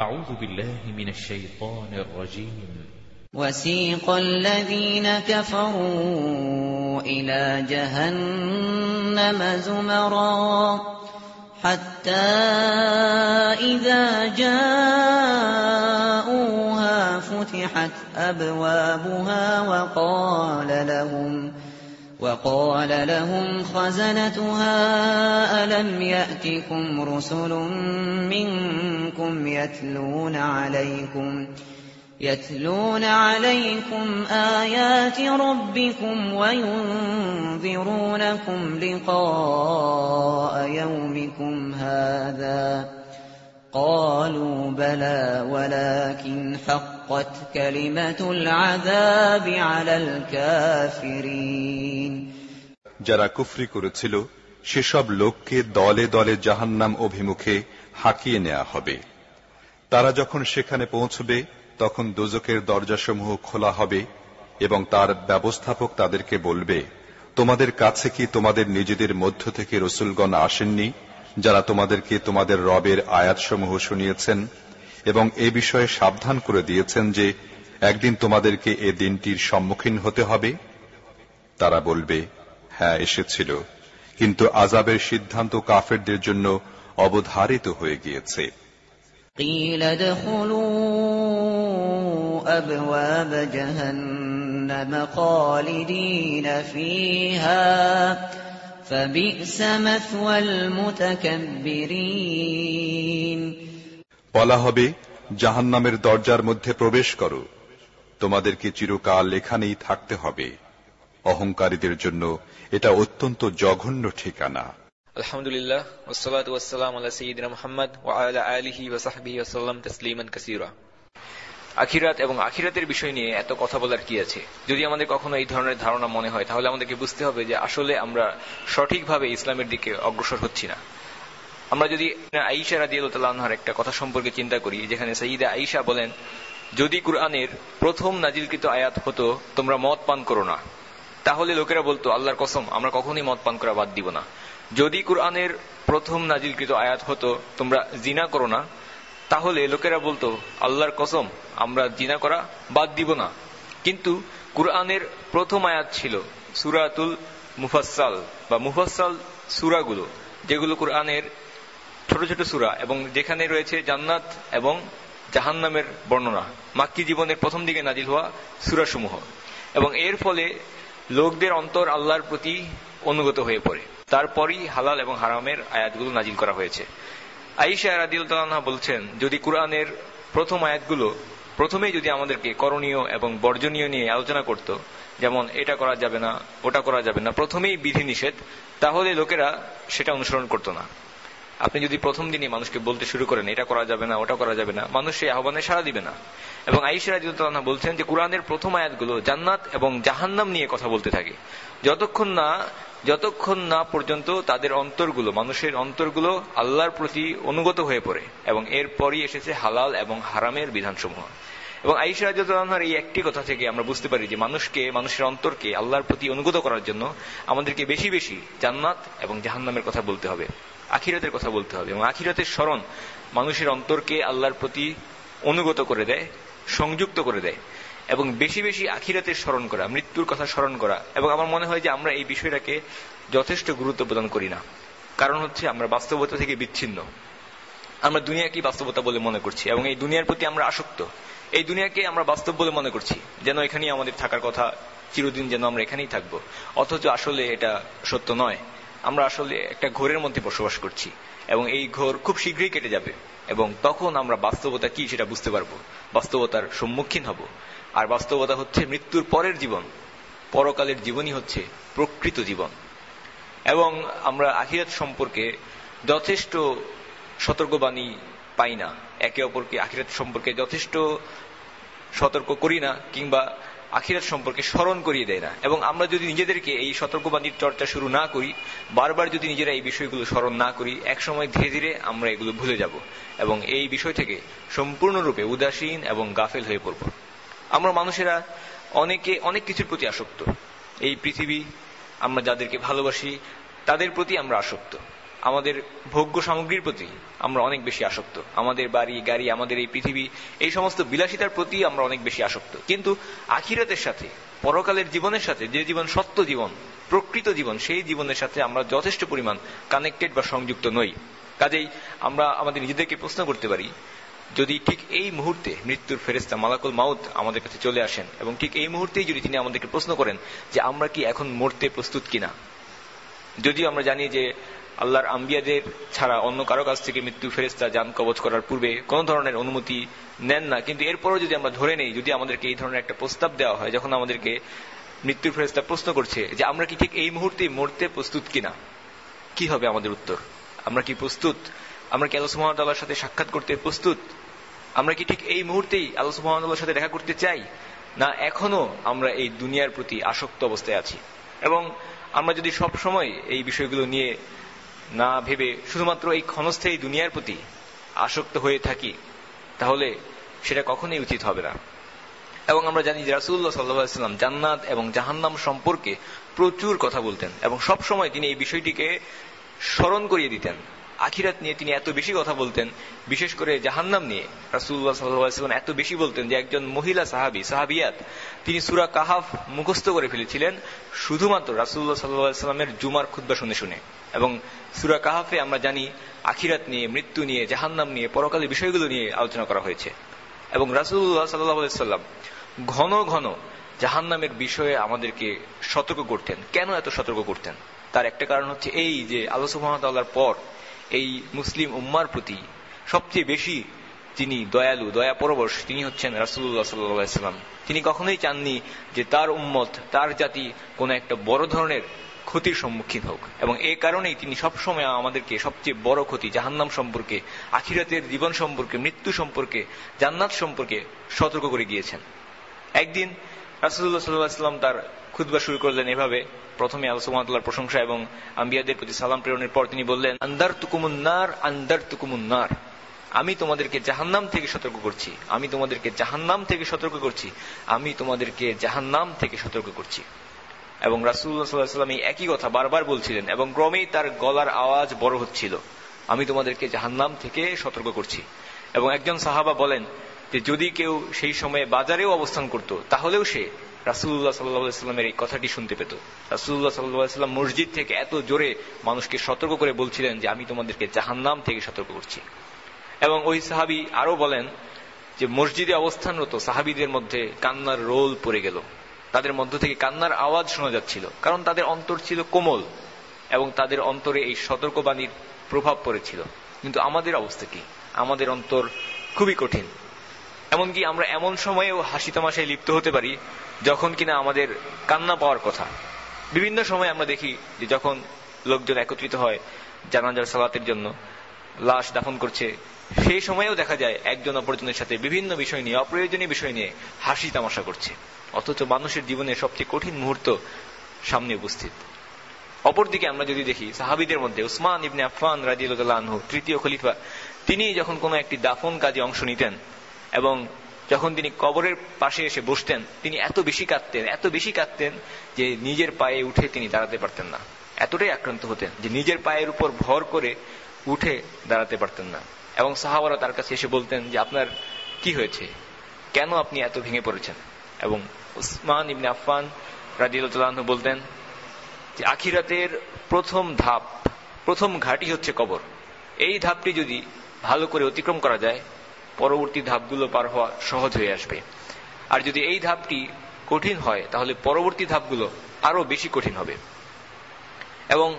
أعوذ بالله من الشيطان الرجيم. وسيق الذين كفروا إلى جهنم زمرا حتى إذا جاءوها فتحت أبوابها وقال لهم وقال لهم خزنتها ألم يأتكم رسل منكم يتلون عليكم يتلون عليكم آيات ربكم وينذرونكم لقاء يومكم هذا قالوا بلى ولكن حقت كلمة العذاب على الكافرين যারা কুফরি করেছিল সেসব লোককে দলে দলে জাহান্নাম অভিমুখে হাঁকিয়ে নেওয়া হবে তারা যখন সেখানে পৌঁছবে তখন দোজকের দরজাসমূহ খোলা হবে এবং তার ব্যবস্থাপক তাদেরকে বলবে তোমাদের কাছে কি তোমাদের নিজেদের মধ্য থেকে রসুলগণ আসেননি যারা তোমাদেরকে তোমাদের রবের আয়াতসমূহ শুনিয়েছেন এবং এ বিষয়ে সাবধান করে দিয়েছেন যে একদিন তোমাদেরকে এ দিনটির সম্মুখীন হতে হবে তারা বলবে হ্যাঁ এসেছিল কিন্তু আজাবের সিদ্ধান্ত কাফেরদের জন্য অবধারিত হয়ে গিয়েছে قيل ادخلوا أبواب جهنم خالدين فيها فبئس مثوى المتكبرين বলা হবে, জাহান্নামের দরজার মধ্যে প্রবেশ করো। তোমাদেরকে চিরকাল এখানেই থাকতে হবে। অহংকারীদের জন্য এটা অত্যন্ত জঘন্য ঠিকানা। আখিরাত এবং আখিরাতের বিষয় নিয়ে এত কথা বলার কি আছে? যদি আমাদের কখনো এই ধরনের ধারণা মনে হয়, তাহলে আমাদেরকে বুঝতে হবে যে আসলে আমরা সঠিকভাবে ইসলামের দিকে অগ্রসর হচ্ছি না। আমরা যদি আইসা রাদিয়াল্লাহর একটা কথা সম্পর্কে চিন্তা করি, যেখানে সঈদা আইসা বলেন, যদি কুরআনের প্রথম নাজিলকৃত আয়াত হতো, তোমরা মদ পান করো না। তাহলে লোকেরা বলতো, আল্লাহর কসম, আমরা কখনই মদ পান করা বাদ দিব না। যদি কুরআনের প্রথম নাজিলকৃত আয়াত হতো, তোমরা জিনা করো না, তাহলে লোকেরা বলতো, আল্লাহর কসম, আমরা জিনা করা বাদ দিব না। কিন্তু কুরআনের প্রথম আয়াত ছিল সুরাতুল মুফাসাল বা মুফাসাল সুরাগুলো, যেগুলো কুরআনের ছোট ছোট সুরা এবং যেখানে রয়েছে জান্নাত এবং জাহান্নামের বর্ণনা। মাক্কি জীবনের প্রথম দিকে নাজিল হওয়া সুরাসমূহ। এবং এর ফলে লোকদের অন্তর আল্লাহর প্রতি অনুগত হয়ে পড়ে। তারপরই হালাল এবং হারামের আয়াতগুলো নাজিল করা হয়েছে। আইসা রাদিউল্লাহ বলছেন, যদি কোরআনের প্রথম আয়াতগুলো প্রথমেই যদি আমাদেরকে করণীয় এবং বর্জনীয় নিয়ে আলোচনা করত, যেমন এটা করা যাবে না, ওটা করা যাবে না, প্রথমেই বিধি নিষেধ তাহলে লোকেরা সেটা অনুসরণ করত না। আপনি যদি প্রথম দিনই মানুষকে বলতে শুরু করেন, এটা করা যাবে না, ওটা করা যাবে না, মানুষ সেই আহ্বানে সাড়া দিবে না। এবং আইসা রাজিউল্লাহ বলছেন যে, কোরআনের প্রথম আয়াতগুলো জান্নাত এবং জাহান্নাম নিয়ে কথা বলতে থাকে। যতক্ষণ না যতক্ষণ না পর্যন্ত তাদের অন্তরগুলো, মানুষের অন্তরগুলো আল্লাহর প্রতি অনুগত হয়ে পড়ে, এবং এরপরই এসেছে হালাল এবং হারামের বিধানসমূহ। এবং আইসা রাজুল্লাহর এই একটি কথা থেকে আমরা বুঝতে পারি যে, মানুষকে, মানুষের অন্তরকে আল্লাহর প্রতি অনুগত করার জন্য আমাদেরকে বেশি বেশি জান্নাত এবং জাহান্নামের কথা বলতে হবে। আখিরাতের কথা বলতে হবে। এবং আখিরাতের স্মরণ মানুষের অন্তরকে আল্লাহর প্রতি অনুগত করে দেয়, সংযুক্ত করে দেয় এবং বেশি বেশি আখিরাতের স্মরণ করা, মৃত্যুর কথা স্মরণ করা। এবং আমার মনে হয় যে আমরা এই বিষয়টাকে যথেষ্ট গুরুত্ব প্রদান করি না। কারণ হচ্ছে আমরা বাস্তবতা থেকে বিচ্ছিন্ন। আমরা দুনিয়াকে বাস্তবতা বলে মনে করছি এবং এই দুনিয়ার প্রতি আমরা আসক্ত। এই দুনিয়াকে আমরা বাস্তব বলে মনে করছি। যেন এখানেই আমাদের থাকার কথা চিরদিন যেন আমরা এখানেই থাকব। অথচ আসলে এটা সত্য নয়। আমরা আসলে একটা ঘোরের মধ্যে বসবাস করছি, এবং এই ঘোর খুব শীঘ্রই কেটে যাবে, এবং তখন আমরা বাস্তবতা কি সেটা বুঝতে পারব, বাস্তবতার সম্মুখীন হব। আর বাস্তবতা হচ্ছে মৃত্যুর পরের জীবন, পরকালের জীবনই হচ্ছে প্রকৃত জীবন। এবং আমরা আখিরাত সম্পর্কে যথেষ্ট সতর্কবাণী পাই না, একে অপরকে আখিরাত সম্পর্কে যথেষ্ট সতর্ক করি না, কিংবা আখিরাত সম্পর্কে স্মরণ করিয়ে দেয় না। এবং আমরা যদি নিজেদেরকে এই সতর্কবাণীর চর্চা শুরু না করি, বারবার যদি নিজেরা এই বিষয়গুলো স্মরণ না করি, একসময় ধীরে ধীরে আমরা এগুলো ভুলে যাব। এবং এই বিষয় থেকে সম্পূর্ণরূপে উদাসীন এবং গাফেল হয়ে পড়ব। আমরা মানুষেরা অনেকে অনেক কিছুর প্রতি আসক্ত। এই পৃথিবী আমরা যাদেরকে ভালোবাসি, তাদের প্রতি আমরা আসক্ত। আমাদের ভোগ্য সামগ্রীর প্রতি আমরা অনেক বেশি আসক্ত। আমাদের বাড়ি, গাড়ি, আমাদের এই পৃথিবী, এই সমস্ত বিলাসিতার প্রতি আমরা অনেক বেশি আসক্ত। কিন্তু আখিরাতের সাথে, পরকালের জীবনের সাথে, যে জীবন সত্য জীবন, প্রকৃত জীবন, সেই জীবনের সাথে আমরা যথেষ্ট পরিমাণ কানেক্টেড বা সংযুক্ত নই। কাজেই আমরা আমাদের নিজেদেরকে প্রশ্ন করতে পারি, যদি ঠিক এই মুহূর্তে মৃত্যুর ফেরেস্তা মালাকুল মাউদ আমাদের কাছে চলে আসেন এবং ঠিক এই মুহূর্তেই যদি তিনি আমাদেরকে প্রশ্ন করেন যে আমরা কি এখন মরতে প্রস্তুত কিনা। যদিও আমরা জানি যে আল্লাহর আম্বিয়াদের ছাড়া অন্য কারও কাছ থেকে মৃত্যু ফেরেস্তা যান কবচ করার পূর্বে কোন ধরনের অনুমতি নেন না। কিন্তু এরপরও যদি আমরা ধরে নেই, যদি আমাদেরকে এই ধরনের একটা প্রস্তাব দেওয়া হয়, যখন আমাদেরকে মৃত্যুর ফেরেস্তা প্রশ্ন করছে যে, আমরা কি ঠিক এই মুহূর্তে মরতে প্রস্তুত কিনা? কি হবে আমাদের উত্তর? আমরা কি প্রস্তুত? আমরা কি আল্লাহ সুহামতাল্লাহর সাথে সাক্ষাৎ করতে প্রস্তুত? আমরা কি ঠিক এই মুহূর্তেই আল্লাহ সুহামতাল্লাহর সাথে দেখা করতে চাই? না, এখনও আমরা এই দুনিয়ার প্রতি আসক্ত অবস্থায় আছি। এবং আমরা যদি সব সময় এই বিষয়গুলো নিয়ে না ভেবে শুধুমাত্র এই ক্ষণস্থায়ী দুনিয়ার প্রতি আসক্ত হয়ে থাকি, তাহলে সেটা কখনোই উচিত হবে না। এবং আমরা জানি যে রাসুল্লাহ সাল্লাহাম জান্নাত এবং জাহান্নাম সম্পর্কে প্রচুর কথা বলতেন এবং সব সময় তিনি এই বিষয়টিকে স্মরণ করিয়ে দিতেন। আখিরাত নিয়ে তিনি এত বেশি কথা বলতেন, বিশেষ করে জাহান্নাম নিয়ে। রাসুল্লাহ সাল্লাম এত বেশি বলতেন যে একজন মহিলা সাহাবি, সাহাবিয়াত, তিনি সুরা কাহাফ মুখস্থ করে ফেলেছিলেন শুধুমাত্র রাসুল্লাহ সাল্লামের জুমার খুদ্া শুনে শুনে। এবং সুরা কাহাফে আমরা জানি আখিরাত নিয়ে, মৃত্যু নিয়ে, জাহান্নাম নিয়ে, পরকালের বিষয়গুলো নিয়ে আলোচনা করা হয়েছে। এবং রাসুল্লাহ সাল্লাম ঘন ঘন জাহান্নামের বিষয়ে আমাদেরকে সতর্ক করতেন। কেন এত সতর্ক করতেন? তার একটা কারণ হচ্ছে এই যে সুহামতাল্লাহর পর এই মুসলিম উম্মার প্রতি সবচেয়ে বেশি তিনি দয়ালু দয়া পরবশ তিনি হচ্ছেন রাসুল্লাহ সাল্লাম তিনি কখনোই চাননি যে তার উম্মত, তার জাতি কোন একটা বড় ধরনের ক্ষতির সম্মুখীন হোক। এবং এই কারণেই তিনি সবসময় আমাদেরকে সবচেয়ে বড় ক্ষতি, জাহান্নাম সম্পর্কে, আখিরাতের জীবন সম্পর্কে, মৃত্যু সম্পর্কে, জান্নাত সম্পর্কে সতর্ক করে গিয়েছেন। একদিন রাসুল্লাহ সাল্লাম তার খুদবা শুরু করলেন এভাবে। প্রথমে আলসুমাতুল্লাহর প্রশংসা এবং আম্বিয়াদের প্রতি সালাম প্রেরণের পর তিনি বললেন আন্দার তুকুমুন্নার আন্দার তুকুমুন্নার আমি তোমাদেরকে জাহান্নাম থেকে সতর্ক করছি। আমি তোমাদেরকে জাহান্নাম থেকে সতর্ক করছি। আমি তোমাদেরকে জাহান্নাম থেকে সতর্ক করছি। এবং রাসুল্লাহ সাল্লাম এই একই কথা বারবার বলছিলেন এবং ক্রমেই তার গলার আওয়াজ বড় হচ্ছিল। আমি তোমাদেরকে জাহান্নাম থেকে সতর্ক করছি। এবং একজন সাহাবা বলেন যে যদি কেউ সেই সময়ে বাজারেও অবস্থান করত, তাহলেও সে রাসুল্লাহ সাল্লাহামের এই কথাটি শুনতে পেত। রাসুল্লাহ সাল্লাহাম মসজিদ থেকে এত জোরে মানুষকে সতর্ক করে বলছিলেন যে, আমি তোমাদেরকে জাহান্নাম থেকে সতর্ক করছি। এবং ওই সাহাবি আরও বলেন যে, মসজিদে অবস্থানরত সাহাবিদের মধ্যে কান্নার রোল পড়ে গেল। তাদের মধ্য থেকে কান্নার আওয়াজ শোনা যাচ্ছিল। কারণ তাদের অন্তর ছিল কোমল এবং তাদের অন্তরে এই সতর্কবাণীর প্রভাব পড়েছিল। কিন্তু আমাদের অবস্থা কি? আমাদের অন্তর খুবই কঠিন। এমনকি আমরা এমন সময়েও হাসি তামাশায় লিপ্ত হতে পারি যখন কিনা আমাদের কান্না পাওয়ার কথা। বিভিন্ন সময় আমরা দেখি যে যখন লোকজন একত্রিত হয় জানাজার সালাতের জন্য, লাশ দাফন করছে, সেই সময়েও দেখা যায় একজন অপরজনের সাথে বিভিন্ন বিষয় নিয়ে, অপ্রয়োজনীয় বিষয় নিয়ে হাসি তামাশা করছে। অথচ মানুষের জীবনের সবচেয়ে কঠিন মুহূর্ত সামনে উপস্থিত। অপরদিকে আমরা যদি দেখি, সাহাবিদের মধ্যে উসমান ইবনে আফান রাজিউল্লাহ তৃতীয় খলিফা তিনি যখন কোনো একটি দাফন কাজে অংশ নিতেন এবং যখন তিনি কবরের পাশে এসে বসতেন, তিনি এত বেশি কাঁদতেন, এত বেশি কাঁদতেন যে নিজের পায়ে উঠে তিনি দাঁড়াতে পারতেন না। এতটাই আক্রান্ত হতেন যে নিজের পায়ের উপর ভর করে উঠে দাঁড়াতে পারতেন না। এবং সাহাবারা তার কাছে এসে বলতেন যে, আপনার কি হয়েছে? কেন আপনি এত ভেঙে পড়েছেন? এবং উসমান ইবনে আফান রাজিউল্লাহ বলতেন যে, আখিরাতের প্রথম ধাপ, প্রথম ঘাটি হচ্ছে কবর। এই ধাপটি যদি ভালো করে অতিক্রম করা যায় পরবর্তী ধাপগুলো পার হওয়া সহজ হয়ে আসবে। আর যদি এই ধাপটি কঠিন হয়, তাহলে পরবর্তী ধাপগুলো আরও বেশি কঠিন হবে। এবং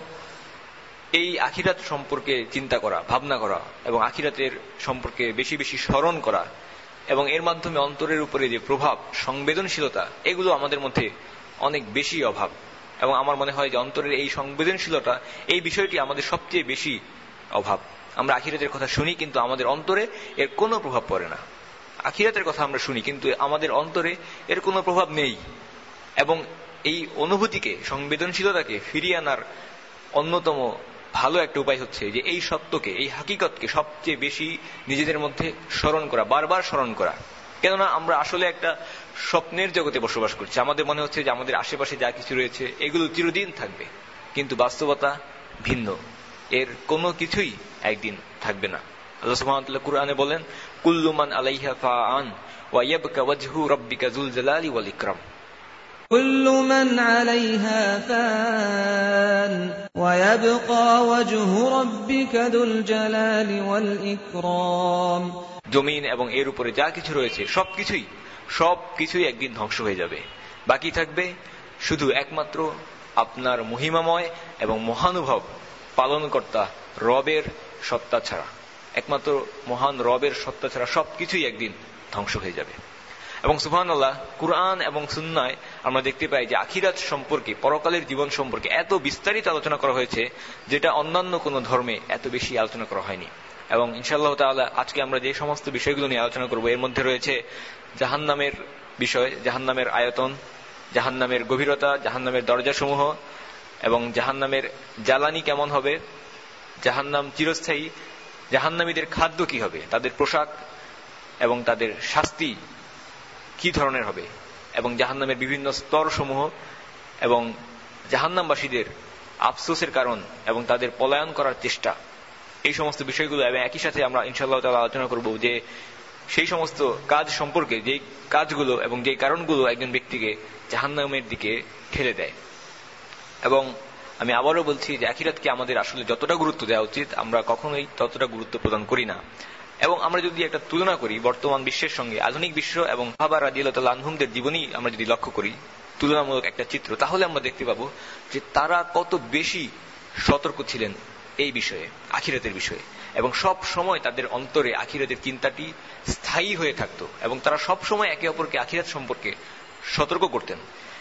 এই আখিরাত সম্পর্কে চিন্তা করা, ভাবনা করা এবং আখিরাতের সম্পর্কে বেশি বেশি স্মরণ করা এবং এর মাধ্যমে অন্তরের উপরে যে প্রভাব, সংবেদনশীলতা, এগুলো আমাদের মধ্যে অনেক বেশি অভাব। এবং আমার মনে হয় যে অন্তরের এই সংবেদনশীলতা, এই বিষয়টি আমাদের সবচেয়ে বেশি অভাব। আমরা আখিরাতের কথা শুনি, কিন্তু আমাদের অন্তরে এর কোনো প্রভাব পড়ে না। আখিরাতের কথা আমরা শুনি, কিন্তু আমাদের অন্তরে এর কোনো প্রভাব নেই। এবং এই অনুভূতিকে, সংবেদনশীলতাকে ফিরিয়ে আনার অন্যতম ভালো একটা উপায় হচ্ছে যে এই সত্যকে, এই হাকিকতকে সবচেয়ে বেশি নিজেদের মধ্যে স্মরণ করা, বারবার স্মরণ করা। কেননা আমরা আসলে একটা স্বপ্নের জগতে বসবাস করছি। আমাদের মনে হচ্ছে যে আমাদের আশেপাশে যা কিছু রয়েছে, এগুলো চিরদিন থাকবে। কিন্তু বাস্তবতা ভিন্ন। এর কোনো কিছুই একদিন থাকবে না আল্লাহ সুবহানাহু কুরআনে বলেন কুল্লু মান আলাইহা ফাআন ওয়া ইয়াবকা ওয়াজহু রাব্বিকা যুল জালালি ওয়াল ইকরাম كل من عليها فان ويبقى وجه ربك ذو الجلال والإكرام জমিন এবং এর উপরে যা কিছু রয়েছে সবকিছুই সবকিছুই একদিন ধ্বংস হয়ে যাবে বাকি থাকবে শুধু একমাত্র আপনার মহিমাময় এবং মহানুভব পালনকর্তা রবের সত্তা ছাড়া। একমাত্র মহান রবের সত্তা ছাড়া সবকিছুই একদিন ধ্বংস হয়ে যাবে। এবং সুবহানাল্লাহ, কুরআন এবং সুন্নায় আমরা দেখতে পাই যে আখিরাত সম্পর্কে, পরকালের জীবন সম্পর্কে এত বিস্তারিত আলোচনা করা হয়েছে, যেটা অন্যান্য কোনো ধর্মে এত বেশি আলোচনা করা হয়নি। এবং ইনশাআল্লাহ তাআলা আজকে আমরা যে সমস্ত বিষয়গুলো নিয়ে আলোচনা করব, এর মধ্যে রয়েছে জাহান্নামের বিষয়, জাহান্নামের আয়তন, জাহান্নামের গভীরতা, জাহান্নামের দরজাসমূহ এবং জাহান্নামের জ্বালানি কেমন হবে জাহান্নাম চিরস্থায়ী। জাহান্নামীদের খাদ্য কি হবে? তাদের পোশাক এবং তাদের শাস্তি কি ধরনের হবে? এবং জাহান্নামের বিভিন্ন স্তর সমূহ এবং জাহান্নামবাসীদের আফসোসের কারণ এবং তাদের পলায়ন করার চেষ্টা। এই সমস্ত বিষয়গুলো এবং একই সাথে আমরা ইনশাল্লাহ তালা আলোচনা করব যে সেই সমস্ত কাজ সম্পর্কে, যে কাজগুলো এবং যে কারণগুলো একজন ব্যক্তিকে জাহান্নামের দিকে ঠেলে দেয়। এবং আমি আবারও বলছি যে আখিরাতকে আমাদের আসলে যতটা গুরুত্ব দেওয়া উচিত, আমরা কখনোই ততটা গুরুত্ব প্রদান করি না। এবং আমরা যদি একটা তুলনা করি, বর্তমান বিশ্বের সঙ্গে আধুনিক বিশ্ব এবং ভাবা রাজিয়াল আনহুমদের জীবনী আমরা যদি লক্ষ্য করি, তুলনামূলক একটা চিত্র, তাহলে আমরা দেখতে পাবো যে তারা কত বেশি সতর্ক ছিলেন এই বিষয়ে, আখিরাতের বিষয়ে। এবং সব সময় তাদের অন্তরে আখিরাতের চিন্তাটি স্থায়ী হয়ে থাকত এবং তারা সব সময় একে অপরকে আখিরাত সম্পর্কে সতর্ক করতেন।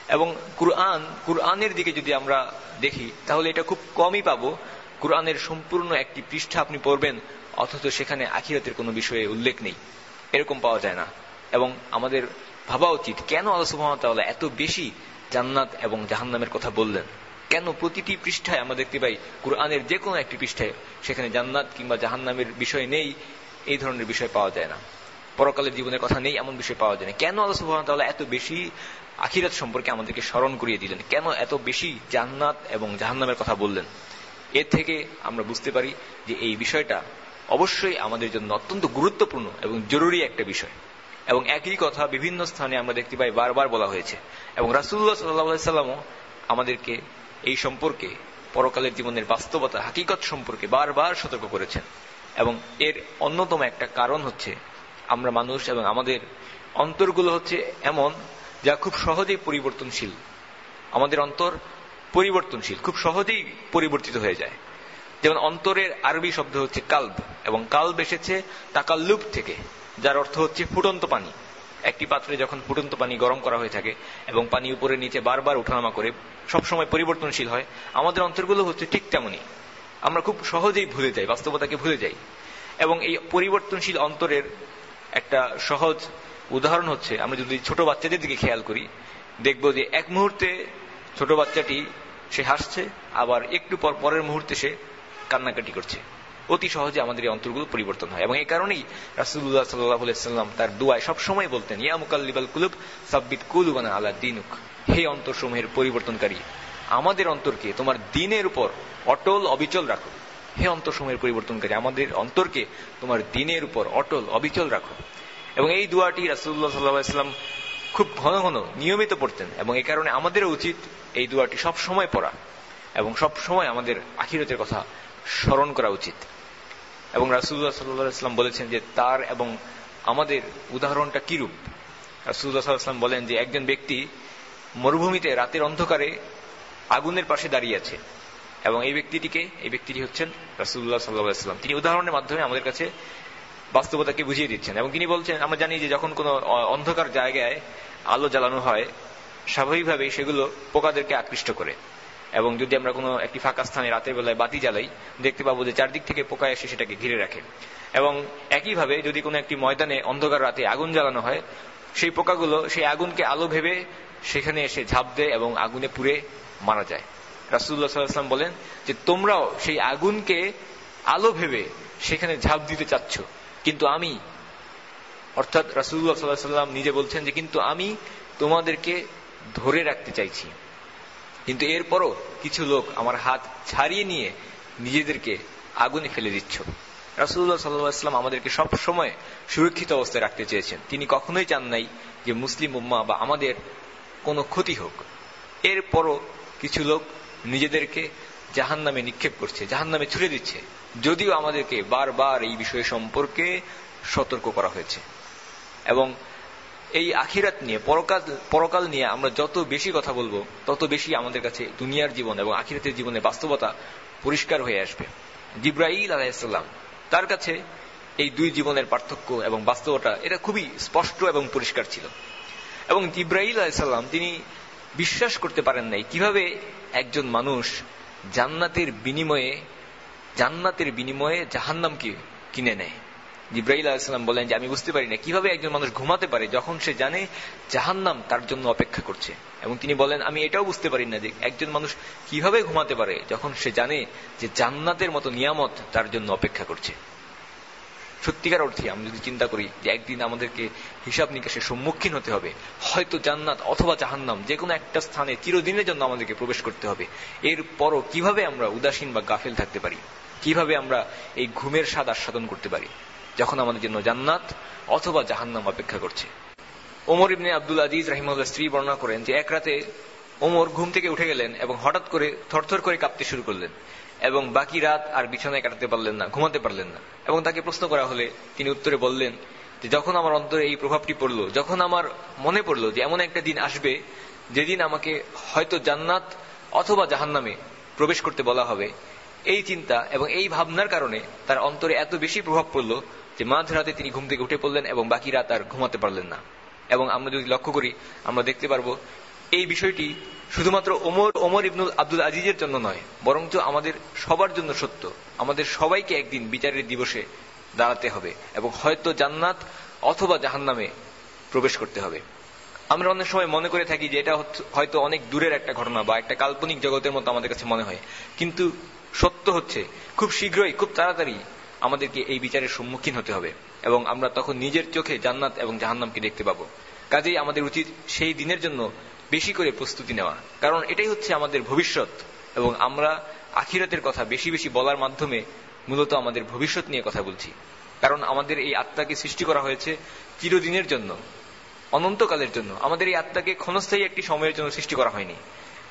এবং কুরআন, কুরআনের দিকে যদি আমরা দেখি, তাহলে এটা খুব কমই পাবো। কুরআনের সম্পূর্ণ একটি পৃষ্ঠা আপনি পড়বেন, অথচ সেখানে আখিরাতের কোনো বিষয়ে উল্লেখ নেই। এরকম পাওয়া যায় না। এবং আমাদের ভাবা উচিত, কেন সুহামতাল্লাহ এত বেশি জান্নাত এবং জাহান্নামের কথা বললেন? কেন প্রতিটি পৃষ্ঠায় আমরা দেখতে পাই, কুরআনের যে কোনো একটি পৃষ্ঠায় সেখানে জান্নাত কিংবা জাহান্নামের বিষয় নেই, এই ধরনের বিষয় পাওয়া যায় না। পরকালের জীবনের কথা নেই, এমন বিষয় পাওয়া যায় না। কেন আল্লাহ সুহামতাল্লাহ এত বেশি আখিরাত সম্পর্কে আমাদেরকে স্মরণ করিয়ে দিলেন? কেন এত বেশি জান্নাত এবং জাহান্নামের কথা বললেন? এর থেকে আমরা বুঝতে পারি যে এই বিষয়টা অবশ্যই আমাদের জন্য অত্যন্ত গুরুত্বপূর্ণ এবং জরুরি একটা বিষয়। এবং একই কথা বিভিন্ন স্থানে আমরা দেখতে পাই, বারবার বলা হয়েছে। এবং রাসুল্লাহ সাল্লাহ সাল্লামও আমাদেরকে এই সম্পর্কে, পরকালের জীবনের বাস্তবতা, হাকিকত সম্পর্কে বারবার সতর্ক করেছেন। এবং এর অন্যতম একটা কারণ হচ্ছে আমরা মানুষ এবং আমাদের অন্তরগুলো হচ্ছে এমন যা খুব সহজেই পরিবর্তনশীল। আমাদের অন্তর পরিবর্তনশীল, খুব সহজেই পরিবর্তিত হয়ে যায়। যেমন অন্তরের আরবি শব্দ হচ্ছে কাল্ব এবং কাল্ব এসেছে তাকাল্লুব থেকে, যার অর্থ হচ্ছে ফুটন্ত পানি। একটি পাত্রে যখন ফুটন্ত পানি গরম করা হয়ে থাকে এবং পানি উপরে নিচে বারবার উঠানামা করে সবসময় পরিবর্তনশীল হয়, আমাদের অন্তরগুলো হচ্ছে ঠিক তেমনই। আমরা খুব সহজেই ভুলে যাই, বাস্তবতাকে ভুলে যাই। এবং এই পরিবর্তনশীল অন্তরের একটা সহজ উদাহরণ হচ্ছে, আমরা যদি ছোট বাচ্চাদের দিকে খেয়াল করি, দেখব যে এক মুহূর্তে ছোট বাচ্চাটি সে হাসছে, আবার একটু পর পরের মুহূর্তে সে কান্নাকাটি করছে। অতি সহজে আমাদের এই অন্তরগুলো পরিবর্তন হয়। এবং এই কারণেই রাসুল্লাহ সাল্লাহাম তার দুয়ায় সবসময় বলতেন, ইয়া মুকাল্লিবাল কুলুব, সাব্বিত কুলুবানা আলা দিনুক হে অন্তরসমূহের পরিবর্তনকারী, আমাদের অন্তরকে তোমার দিনের উপর অটল অবিচল রাখো। হে অন্তরসমূহের পরিবর্তনকারী, আমাদের অন্তরকে তোমার দিনের উপর অটল, অবিচল রাখো। এবং এই দুয়াটি রাসুল্লাহ সাল্লাহাম খুব ঘন ঘন নিয়মিত পড়তেন এবং এ কারণে আমাদেরও উচিত এই দুয়াটি সব সময় পড়া এবং সব সময় আমাদের আখিরতের কথা স্মরণ করা উচিত। এবং রাসুল্লাহ সাল্লাম বলেছেন যে তার এবং আমাদের উদাহরণটা কিরূপ রাসুল্লাহ সাল্লাম বলেন যে একজন ব্যক্তি মরুভূমিতে রাতের অন্ধকারে আগুনের পাশে দাঁড়িয়ে আছে। এবং এই ব্যক্তিটিকে, এই ব্যক্তিটি হচ্ছেন রাসুল্লাহ সাল্লাহাম তিনি উদাহরণের মাধ্যমে আমাদের কাছে বাস্তবতাকে বুঝিয়ে দিচ্ছেন এবং তিনি বলছেন, আমরা জানি যে যখন কোনো অন্ধকার জায়গায় আলো জ্বালানো হয় স্বাভাবিকভাবে সেগুলো পোকাদেরকে আকৃষ্ট করে। এবং যদি আমরা কোনো একটি ফাঁকা স্থানে রাতের বেলায় বাতি জ্বালাই, দেখতে পাবো যে চারদিক থেকে পোকা এসে সেটাকে ঘিরে রাখে। এবং একইভাবে যদি কোনো একটি ময়দানে অন্ধকার রাতে আগুন জ্বালানো হয়, সেই পোকাগুলো সেই আগুনকে আলো ভেবে সেখানে এসে ঝাঁপ দেয় এবং আগুনে পুড়ে মারা যায়। রাসুল্লাহ সাল্লাম বলেন যে তোমরাও সেই আগুনকে আলো ভেবে সেখানে ঝাঁপ দিতে চাচ্ছ। কিন্তু আমি, অর্থাৎ রাসুল্লাহ সাল্লাহ সাল্লাম নিজে বলছেন যে কিন্তু আমি তোমাদেরকে ধরে রাখতে চাইছি। কিন্তু এরপরও কিছু লোক আমার হাত ছাড়িয়ে নিয়ে নিজেদেরকে আগুনে ফেলে দিচ্ছ। রাসুল্লাহ সাল্লাম আমাদেরকে সব সময় সুরক্ষিত অবস্থায় রাখতে চেয়েছেন। তিনি কখনোই চান নাই যে মুসলিম উম্মা বা আমাদের কোনো ক্ষতি হোক। এরপরও কিছু লোক নিজেদেরকে জাহান নামে নিক্ষেপ করছে জাহান নামে ছুড়ে দিচ্ছে। যদিও আমাদেরকে বারবার এই বিষয় সম্পর্কে সতর্ক করা হয়েছে। এবং এই আখিরাত নিয়ে, পরকাল পরকাল নিয়ে আমরা যত বেশি কথা বলব, তত বেশি আমাদের কাছে দুনিয়ার জীবন এবং আখিরাতের জীবনে বাস্তবতা পরিষ্কার হয়ে আসবে। জিব্রাইল আলাইসাল্লাম তার কাছে এই দুই জীবনের পার্থক্য এবং বাস্তবতা, এটা খুবই স্পষ্ট এবং পরিষ্কার ছিল। এবং জিব্রাইল আলাইসাল্লাম তিনি বিশ্বাস করতে পারেন নাই কীভাবে একজন মানুষ জান্নাতের বিনিময়ে জান্নাতের বিনিময়ে জাহান্নামকে কিনে নেয়। আলাইসাল্লাম বলেন যে, আমি বুঝতে পারি না কীভাবে একজন মানুষ ঘুমাতে পারে যখন সে জানে জাহান্নাম তার জন্য অপেক্ষা করছে। এবং তিনি বলেন, আমি এটাও বুঝতে পারি না যে একজন মানুষ কীভাবে ঘুমাতে পারে যখন সে জানে যে জান্নাতের মতো নিয়ামত তার জন্য অপেক্ষা করছে। সত্যিকার অর্থে আমি যদি চিন্তা করি যে একদিন আমাদেরকে হিসাব নিকাশের সম্মুখীন হতে হবে, হয়তো জান্নাত অথবা জাহান্নাম, যে কোনো একটা স্থানে চিরদিনের জন্য আমাদেরকে প্রবেশ করতে হবে এরপরও কীভাবে আমরা উদাসীন বা গাফেল থাকতে পারি? কীভাবে আমরা এই ঘুমের স্বাদ আস্বাদন করতে পারি? যখন আমাদের জন্য জান্নাত অথবা জাহান্নাম অপেক্ষা করছে। ওমর ইবনে আব্দুল আজিজ রাহিমুল্লাহ স্ত্রী বর্ণনা করেন যে এক রাতে ওমর ঘুম থেকে উঠে গেলেন এবং হঠাৎ করে থরথর করে কাঁপতে শুরু করলেন। এবং বাকি রাত আর বিছানায় কাটাতে পারলেন না, ঘুমাতে পারলেন না। এবং তাকে প্রশ্ন করা হলে তিনি উত্তরে বললেন যে, যখন আমার অন্তরে এই প্রভাবটি পড়ল, যখন আমার মনে পড়ল যে এমন একটা দিন আসবে, যেদিন আমাকে হয়তো জান্নাত অথবা জাহান্নামে প্রবেশ করতে বলা হবে, এই চিন্তা এবং এই ভাবনার কারণে তার অন্তরে এত বেশি প্রভাব পড়ল যে মাঝরাতে তিনি ঘুম থেকে উঠে পড়লেন এবং বাকি রাত আর ঘুমাতে পারলেন না। এবং আমরা যদি লক্ষ্য করি, আমরা দেখতে পারব এই বিষয়টি শুধুমাত্র ওমর ওমর ইবনুল আব্দুল আজিজের জন্য নয়, বরঞ্চ আমাদের সবার জন্য সত্য। আমাদের সবাইকে একদিন বিচারের দিবসে দাঁড়াতে হবে এবং হয়তো জান্নাত অথবা জাহান্নামে প্রবেশ করতে হবে। আমরা অনেক সময় মনে করে থাকি যে এটা হয়তো অনেক দূরের একটা ঘটনা বা একটা কাল্পনিক জগতের মতো আমাদের কাছে মনে হয়। কিন্তু সত্য হচ্ছে, খুব শীঘ্রই, খুব তাড়াতাড়ি আমাদেরকে এই বিচারের সম্মুখীন হতে হবে এবং আমরা তখন নিজের চোখে জান্নাত এবং জাহান্নামকে দেখতে পাবো। কাজেই আমাদের উচিত সেই দিনের জন্য বেশি করে প্রস্তুতি নেওয়া। কারণ এটাই হচ্ছে আমাদের ভবিষ্যৎ। এবং আমরা আখিরাতের কথা বেশি বেশি বলার মাধ্যমে মূলত আমাদের ভবিষ্যৎ নিয়ে কথা বলছি। কারণ আমাদের এই আত্মাকে সৃষ্টি করা হয়েছে চিরদিনের জন্য, অনন্তকালের জন্য। আমাদের এই আত্মাকে ক্ষণস্থায়ী একটি সময়ের জন্য সৃষ্টি করা হয়নি।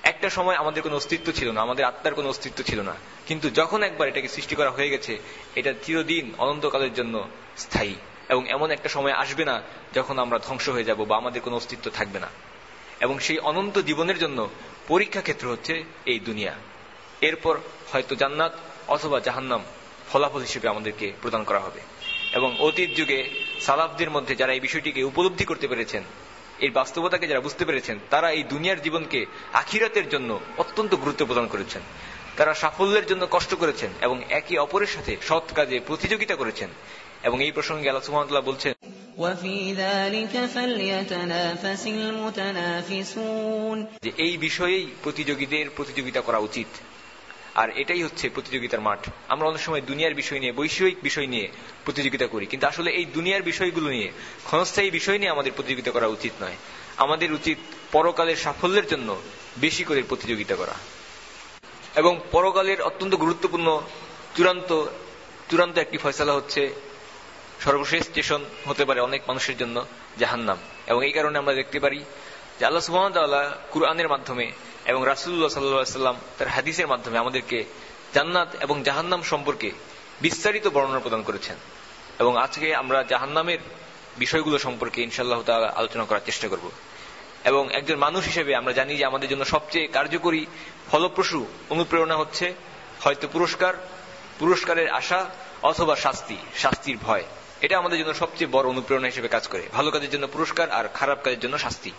একটা সময় আমাদের কোনো অস্তিত্ব ছিল না, আমাদের আত্মার কোনো অস্তিত্ব ছিল না। কিন্তু যখন একবার এটাকে সৃষ্টি করা হয়ে গেছে, এটা চিরদিন অনন্তকালের জন্য স্থায়ী। এবং এমন একটা সময় আসবে না যখন আমরা ধ্বংস হয়ে যাব বা আমাদের কোনো অস্তিত্ব থাকবে না। এবং সেই অনন্ত জীবনের জন্য পরীক্ষা ক্ষেত্র হচ্ছে এই দুনিয়া। এরপর হয়তো জান্নাত অথবা জাহান্নাম ফলাফল হিসেবে আমাদেরকে প্রদান করা হবে। এবং অতীত যুগে সালাফদের মধ্যে যারা এই বিষয়টিকে উপলব্ধি করতে পেরেছেন এই বাস্তবতাকে যারা বুঝতে পেরেছেন, তারা এই দুনিয়ার জীবনকে আখিরাতের জন্য অত্যন্ত গুরুত্ব প্রদান করেছেন। তারা সাফল্যের জন্য কষ্ট করেছেন এবং একে অপরের সাথে সৎ কাজে প্রতিযোগিতা করেছেন। এবং এই প্রসঙ্গে আল্লাহ সুহামতুল্লাহ বলছেন وفي ذلك فليتنافس المتنافسون যে এই বিষয়েই প্রতিযোগীদের প্রতিযোগিতা করা উচিত আর এটাই হচ্ছে প্রতিযোগিতার মাঠ আমরা অনেক সময় দুনিয়ার বিষয় নিয়ে বৈষয়িক বিষয় নিয়ে প্রতিযোগিতা করি কিন্তু আসলে এই দুনিয়ার বিষয়গুলো নিয়ে ক্ষণস্থায়ী বিষয় নিয়ে আমাদের প্রতিযোগিতা করা উচিত নয় আমাদের উচিত পরকালের সাফল্যের জন্য বেশি করে প্রতিযোগিতা করা এবং পরকালের অত্যন্ত গুরুত্বপূর্ণ চূড়ান্ত চূড়ান্ত একটি ফয়সালা হচ্ছে সর্বশেষ স্টেশন হতে পারে অনেক মানুষের জন্য জাহান্নাম। এবং এই কারণে আমরা দেখতে পারি যে আল্লাহ সুহামতাল্লাহ কুরআনের মাধ্যমে এবং রাসুল্লাহ সাল্লাম তার হাদিসের মাধ্যমে আমাদেরকে জান্নাত এবং জাহান্নাম সম্পর্কে বিস্তারিত বর্ণনা প্রদান করেছেন। এবং আজকে আমরা জাহান্নামের বিষয়গুলো সম্পর্কে ইনশাল্লাহ তালা আলোচনা করার চেষ্টা করব। এবং একজন মানুষ হিসেবে আমরা জানি যে আমাদের জন্য সবচেয়ে কার্যকরী, ফলপ্রসূ অনুপ্রেরণা হচ্ছে হয়তো পুরস্কার, পুরস্কারের আশা অথবা শাস্তি, শাস্তির ভয়। এটা আমাদের জন্য সবচেয়ে বড় অনুপ্রেরণা হিসেবে কাজ করে। ভালো কাজের জন্য পুরস্কার আর খারাপ কাজের জন্য শাস্তি।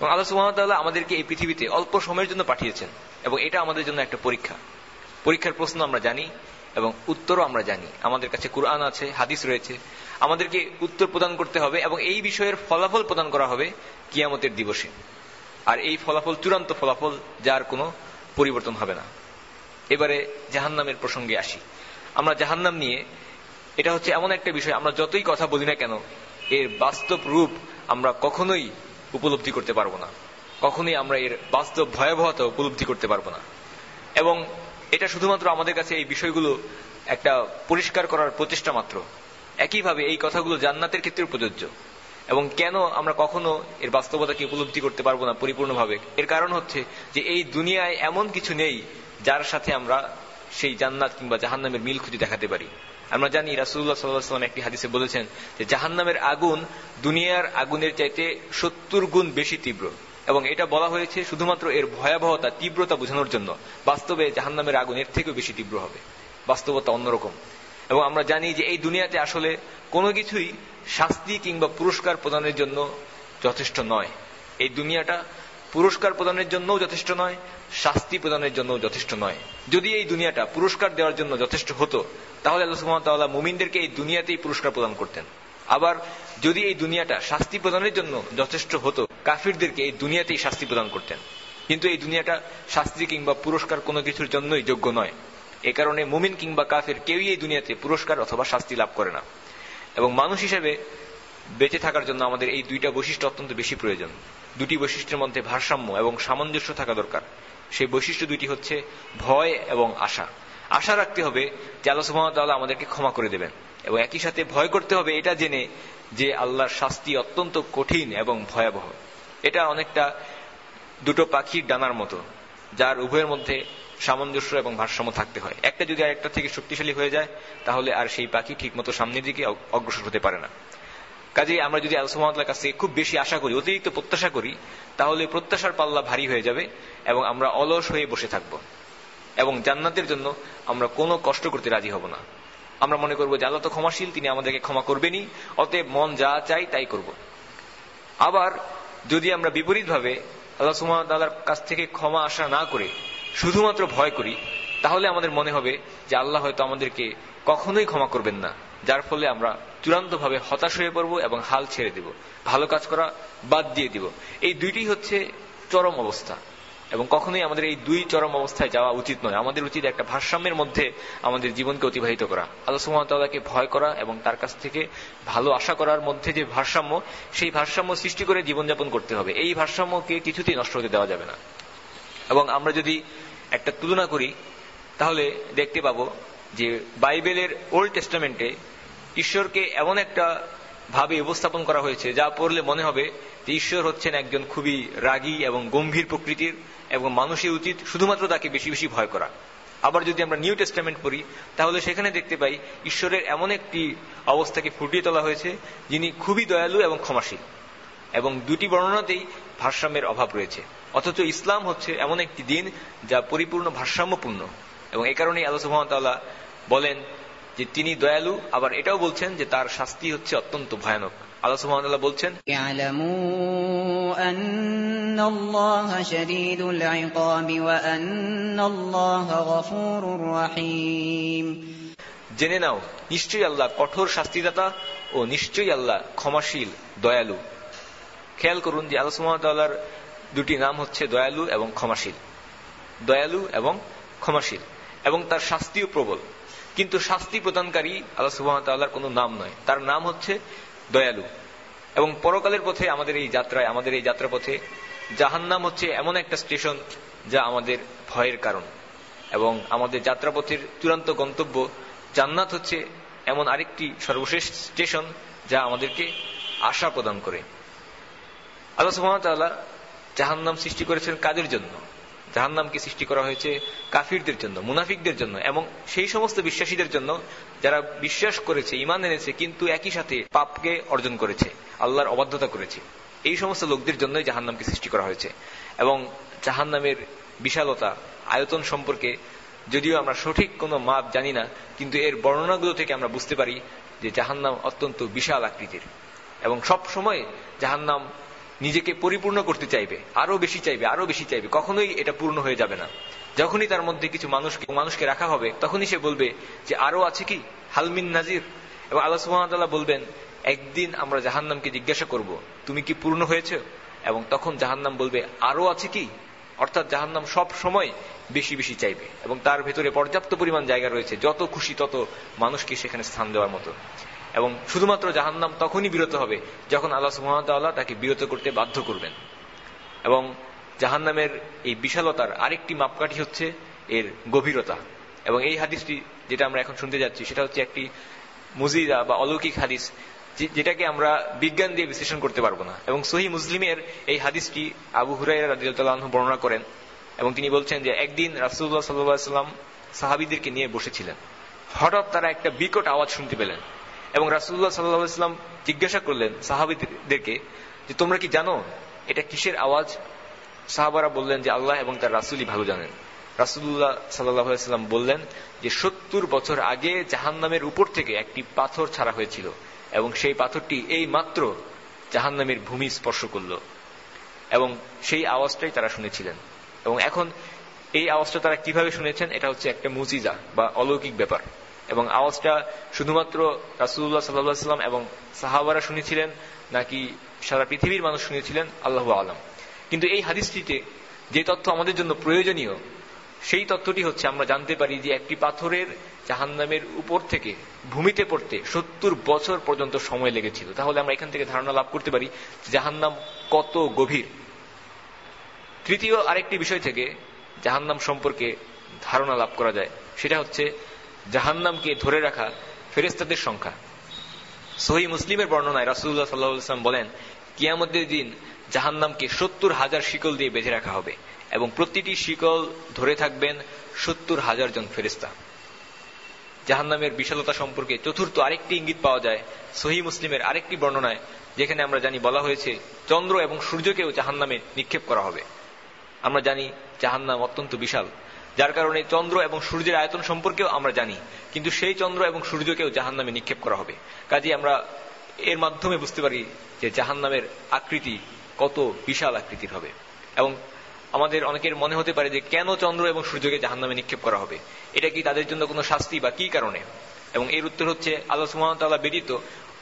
এবং আল্লাহ সুহামতাল্লাহ আমাদেরকে এই পৃথিবীতে অল্প সময়ের জন্য পাঠিয়েছেন এবং এটা আমাদের জন্য একটা পরীক্ষা। পরীক্ষার প্রশ্ন আমরা জানি এবং উত্তরও আমরা জানি। আমাদের কাছে কোরআন আছে, হাদিস রয়েছে। আমাদেরকে উত্তর প্রদান করতে হবে এবং এই বিষয়ের ফলাফল প্রদান করা হবে কিয়ামতের দিবসে। আর এই ফলাফল, চূড়ান্ত ফলাফল, যার কোনো পরিবর্তন হবে না। এবারে জাহান্নামের প্রসঙ্গে আসি। আমরা জাহান্নাম নিয়ে এটা হচ্ছে এমন একটা বিষয়, আমরা যতই কথা বলি না কেন, এর বাস্তব রূপ আমরা কখনোই উপলব্ধি করতে পারব না। কখনোই আমরা এর বাস্তব ভয়াবহতা উপলব্ধি করতে পারব না। এবং এটা শুধুমাত্র আমাদের কাছে এই বিষয়গুলো একটা পরিষ্কার করার প্রচেষ্টা মাত্র। একইভাবে এই কথাগুলো জান্নাতের ক্ষেত্রে প্রযোজ্য। এবং কেন আমরা কখনো এর বাস্তবতাকে উপলব্ধি করতে পারব না পরিপূর্ণভাবে? এর কারণ হচ্ছে যে এই দুনিয়ায় এমন কিছু নেই যার সাথে আমরা সেই জান্নাত কিংবা জাহান্নামের মিল খুঁজে দেখাতে পারি। আমরা জানি রাসুল্লাহ সাল্লাহাম একটি হাদিসে বলেছেন যে জাহান্নামের আগুন দুনিয়ার আগুনের চাইতে সত্তর গুণ বেশি তীব্র। এবং এটা বলা হয়েছে শুধুমাত্র এর ভয়াবহতা, তীব্রতা বোঝানোর জন্য। বাস্তবে জাহান্নামের আগুন এর থেকেও বেশি তীব্র হবে। বাস্তবতা অন্যরকম। এবং আমরা জানি যে এই দুনিয়াতে আসলে কোনো কিছুই শাস্তি কিংবা পুরস্কার প্রদানের জন্য যথেষ্ট নয়। এই দুনিয়াটা পুরস্কার প্রদানের জন্যও যথেষ্ট নয়, শাস্তি প্রদানের জন্য যথেষ্ট নয়। যদি এই দুনিয়াটা পুরস্কার দেওয়ার জন্য যথেষ্ট হতো তাহলে আল্লাহ সুহামতাল্লাহ মুমিনদেরকে এই দুনিয়াতেই পুরস্কার প্রদান করতেন। আবার যদি এই দুনিয়াটা শাস্তি প্রদানের জন্য যথেষ্ট হতো, কাফিরদেরকে এই দুনিয়াতেই শাস্তি প্রদান করতেন। কিন্তু এই দুনিয়াটা শাস্তি কিংবা পুরস্কার কোনো কিছুর জন্যই যোগ্য নয়। এ কারণে মুমিন কিংবা কাফের কেউই এই দুনিয়াতে পুরস্কার অথবা শাস্তি লাভ করে না। এবং মানুষ হিসেবে বেঁচে থাকার জন্য আমাদের এই দুইটা বৈশিষ্ট্য অত্যন্ত বেশি প্রয়োজন। দুটি বৈশিষ্ট্যের মধ্যে ভারসাম্য এবং সামঞ্জস্য থাকা দরকার। সেই বৈশিষ্ট্য দুইটি হচ্ছে ভয় এবং আশা। আশা রাখতে হবে যে আল্লাহ সুহামতাল্লাহ আমাদেরকে ক্ষমা করে দেবেন। এবং একই সাথে ভয় করতে হবে এটা জেনে যে আল্লাহর শাস্তি অত্যন্ত কঠিন এবং ভয়াবহ। এটা অনেকটা দুটো পাখির ডানার মতো, যার উভয়ের মধ্যে সামঞ্জস্য এবং ভারসাম্য থাকতে হয়। একটা যদি আরেকটা থেকে শক্তিশালী হয়ে যায়, তাহলে আর সেই পাখি ঠিকমতো সামনের দিকে অগ্রসর হতে পারে না। কাজেই আমরা যদি আলসুমাতার কাছে খুব বেশি আশা করি, অতিরিক্ত প্রত্যাশা করি, তাহলে প্রত্যাশার পাল্লা ভারী হয়ে যাবে এবং আমরা অলস হয়ে বসে থাকব। এবং জান্নাতের জন্য আমরা কোনো কষ্ট করতে রাজি হব না। আমরা মনে করব যে আল্লাহ তো ক্ষমাশীল, তিনি আমাদেরকে ক্ষমা করবেনই, অতএব মন যা চাই তাই করব। আবার যদি আমরা বিপরীতভাবে আল্লাহ সুমাতার কাছ থেকে ক্ষমা আশা না করে শুধুমাত্র ভয় করি, তাহলে আমাদের মনে হবে যে আল্লাহ হয়তো আমাদেরকে কখনোই ক্ষমা করবেন না, যার ফলে আমরা চূড়ান্তভাবে হতাশ হয়ে পড়ব এবং হাল ছেড়ে দিব। ভালো কাজ করা বাদ দিয়ে দিব। এই দুইটি হচ্ছে চরম অবস্থা। এবং কখনোই আমাদের এই দুই চরম অবস্থায় যাওয়া উচিত নয়। আমাদের উচিত একটা ভারসাম্যের মধ্যে আমাদের জীবনকে অতিবাহিত করা। আল্লাহ সুহামতাল্লাহকে ভয় করা এবং তার কাছ থেকে ভালো আশা করার মধ্যে যে ভারসাম্য, সেই ভারসাম্য সৃষ্টি করে জীবনযাপন করতে হবে। এই ভারসাম্যকে কিছুতেই নষ্ট হতে দেওয়া যাবে না। এবং আমরা যদি একটা তুলনা করি, তাহলে দেখতে পাবো যে বাইবেলের ওল্ড টেস্টামেন্টে ঈশ্বরকে এমন একটা ভাবে উপস্থাপন করা হয়েছে, যা পড়লে মনে হবে যে ঈশ্বর হচ্ছেন একজন খুবই রাগী এবং গম্ভীর প্রকৃতির। এবং মানুষের উচিত শুধুমাত্র তাকে বেশি বেশি ভয় করা। আবার যদি আমরা নিউ টেস্টামেন্ট পড়ি, তাহলে সেখানে দেখতে পাই ঈশ্বরের এমন একটি অবস্থাকে ফুটিয়ে তোলা হয়েছে, যিনি খুবই দয়ালু এবং ক্ষমাশীল। এবং দুটি বর্ণনাতেই ভারসাম্যের অভাব রয়েছে। অথচ ইসলাম হচ্ছে এমন একটি দিন যা পরিপূর্ণ ভারসাম্যপূর্ণ। এবং এই কারণেই আল্লাহ বলেন যে তিনি দয়ালু, আবার এটাও বলছেন যে তার শাস্তি হচ্ছে অত্যন্ত ভয়ানক। আল্লাহ সুহামতাল্লাহ বলছেন জেনে নাও নিশ্চয়ই আল্লাহ কঠোর শাস্তিদাতা ও নিশ্চয়ই আল্লাহ ক্ষমাশীল দয়ালু। খেয়াল করুন যে আল্লাহ সুহামতাল্লাহর দুটি নাম হচ্ছে দয়ালু এবং ক্ষমাশীল। দয়ালু এবং ক্ষমাশীল এবং তার শাস্তিও প্রবল। কিন্তু শাস্তি প্রদানকারী আল্লাহ সুবাহতাল্লাহর কোনো নাম নয়। তার নাম হচ্ছে দয়ালু। এবং পরকালের পথে আমাদের এই যাত্রায়, আমাদের এই যাত্রা পথে জাহান্নাম হচ্ছে এমন একটা স্টেশন যা আমাদের ভয়ের কারণ। এবং আমাদের যাত্রাপথের চূড়ান্ত গন্তব্য জান্নাত হচ্ছে এমন আরেকটি সর্বশেষ স্টেশন যা আমাদেরকে আশা প্রদান করে। আল্লাহ সুহামতাল্লাহ জাহান্নাম সৃষ্টি করেছেন কাদের জন্য? জাহান্নামকে সৃষ্টি করা হয়েছে কাফিরদের জন্য, মুনাফিকদের জন্য, এবং সেই সমস্ত বিশ্বাসীদের জন্য যারা বিশ্বাস করেছে ইমান এনেছে, কিন্তু একই সাথে পাপকে অর্জন করেছে, আল্লাহর অবাধ্যতা করেছে। এই সমস্ত লোকদের জন্যই জাহান্নামকে সৃষ্টি করা হয়েছে। এবং জাহান্নামের বিশালতা, আয়তন সম্পর্কে যদিও আমরা সঠিক কোনো মাপ জানি না, কিন্তু এর বর্ণনাগুলো থেকে আমরা বুঝতে পারি যে জাহান্নাম অত্যন্ত বিশাল আকৃতির। এবং সব সময় জাহান্নাম নিজেকে পরিপূর্ণ করতে চাইবে আরও বেশি চাইবে আরও বেশি চাইবে, কখনোই এটা পূর্ণ হয়ে যাবে না। যখনই তার মধ্যে কিছু মানুষকে মানুষকে রাখা হবে, তখনই সে বলবে যে আরও আছে কি? হালমিন নাজির। এবং আল্লাহ সুহামতাল্লাহ বলবেন, একদিন আমরা জাহান্নামকে জিজ্ঞাসা করব, তুমি কি পূর্ণ হয়েছ? এবং তখন জাহান্নাম বলবে আরও আছে কি? অর্থাৎ জাহান্নাম সব সময় বেশি বেশি চাইবে। এবং তার ভেতরে পর্যাপ্ত পরিমাণ জায়গা রয়েছে, যত খুশি তত মানুষকে সেখানে স্থান দেওয়ার মতো। এবং শুধুমাত্র জাহান্নাম তখনই বিরত হবে যখন আল্লাহ সুহামতাল্লাহ তাকে বিরত করতে বাধ্য করবেন। এবং জাহান্নামের এই বিশালতার আরেকটি মাপকাঠি হচ্ছে এর গভীরতা। এবং এই হাদিসটি যেটা আমরা এখন শুনতে যাচ্ছি, সেটা হচ্ছে একটি মুজিদা বা অলৌকিক হাদিস যেটাকে আমরা বিজ্ঞান দিয়ে বিশ্লেষণ করতে পারব না। এবং সহি মুসলিমের এই হাদিসটি আবু হুরাই রাজিউল্লাহ বর্ণনা করেন এবং তিনি বলছেন যে, একদিন রাসুল্লাহ সাল্লাহ সাল্লাম সাহাবিদেরকে নিয়ে বসেছিলেন। হঠাৎ তারা একটা বিকট আওয়াজ শুনতে পেলেন। এবং রাসুল্লাহ সাল্লাম জিজ্ঞাসা করলেন সাহাবিদেরকে যে, তোমরা কি জানো এটা কিসের আওয়াজ? সাহাবারা বললেন যে, আল্লাহ এবং তার রাসুলই ভালো জানেন। রাসুল্লাহ সাল্লাম বললেন যে, সত্তর বছর আগে জাহান্নামের উপর থেকে একটি পাথর ছাড়া হয়েছিল এবং সেই পাথরটি এই মাত্র জাহান্নামের ভূমি স্পর্শ করল এবং সেই আওয়াজটাই তারা শুনেছিলেন। এবং এখন এই আওয়াজটা তারা কীভাবে শুনেছেন, এটা হচ্ছে একটা মুজিজা বা অলৌকিক ব্যাপার। এবং আওয়াজটা শুধুমাত্র রাসুল্লাহ সাল্লাহ সাল্লাম এবং সাহাবারা শুনেছিলেন নাকি সারা পৃথিবীর মানুষ শুনেছিলেন, আল্লাহ আলম। কিন্তু এই হাদিসটিতে যে তথ্য আমাদের জন্য প্রয়োজনীয়, সেই তথ্যটি হচ্ছে আমরা জানতে পারি যে একটি পাথরের জাহান্নামের উপর থেকে ভূমিতে পড়তে সত্তর বছর পর্যন্ত সময় লেগেছিল। তাহলে আমরা এখান থেকে ধারণা লাভ করতে পারি জাহান্নাম কত গভীর। তৃতীয় আরেকটি বিষয় থেকে জাহান্নাম সম্পর্কে ধারণা লাভ করা যায়। সেটা হচ্ছে জাহান্নামকে ধরে রাখা ফেরেস্তাদের সংখ্যা। সহি মুসলিমের বর্ণনায় রাসুল্লাহ সাল্লাহাম বলেন, কিয়ামতের দিন জাহান্নামকে সত্তর হাজার শিকল দিয়ে বেঁধে রাখা হবে এবং প্রতিটি শিকল ধরে থাকবেন সত্তর হাজার জন ফেরিস্তা জাহান্নামের বিশালতা সম্পর্কে চতুর্থ আরেকটি ইঙ্গিত পাওয়া যায় সহি মুসলিমের আরেকটি বর্ণনায়, যেখানে আমরা জানি বলা হয়েছে, চন্দ্র এবং সূর্যকেও জাহান্নামে নিক্ষেপ করা হবে। আমরা জানি জাহান্নাম অত্যন্ত বিশাল। যার কারণে চন্দ্র এবং সূর্যের আয়তন সম্পর্কেও আমরা জানি, কিন্তু সেই চন্দ্র এবং সূর্যকেও জাহান্নামে নিক্ষেপ করা হবে। কাজে আমরা এর মাধ্যমে বুঝতে পারি যে জাহান্নামের আকৃতি কত বিশাল আকৃতির হবে। এবং আমাদের অনেকের মনে হতে পারে যে কেন চন্দ্র এবং সূর্যকে জাহান্নামে নিক্ষেপ করা হবে? এটা কি তাদের জন্য কোনো শাস্তি বা কি কারণে? এবং এর উত্তর হচ্ছে, আল্লাহ সুহামতাল্লাহ ব্যতীত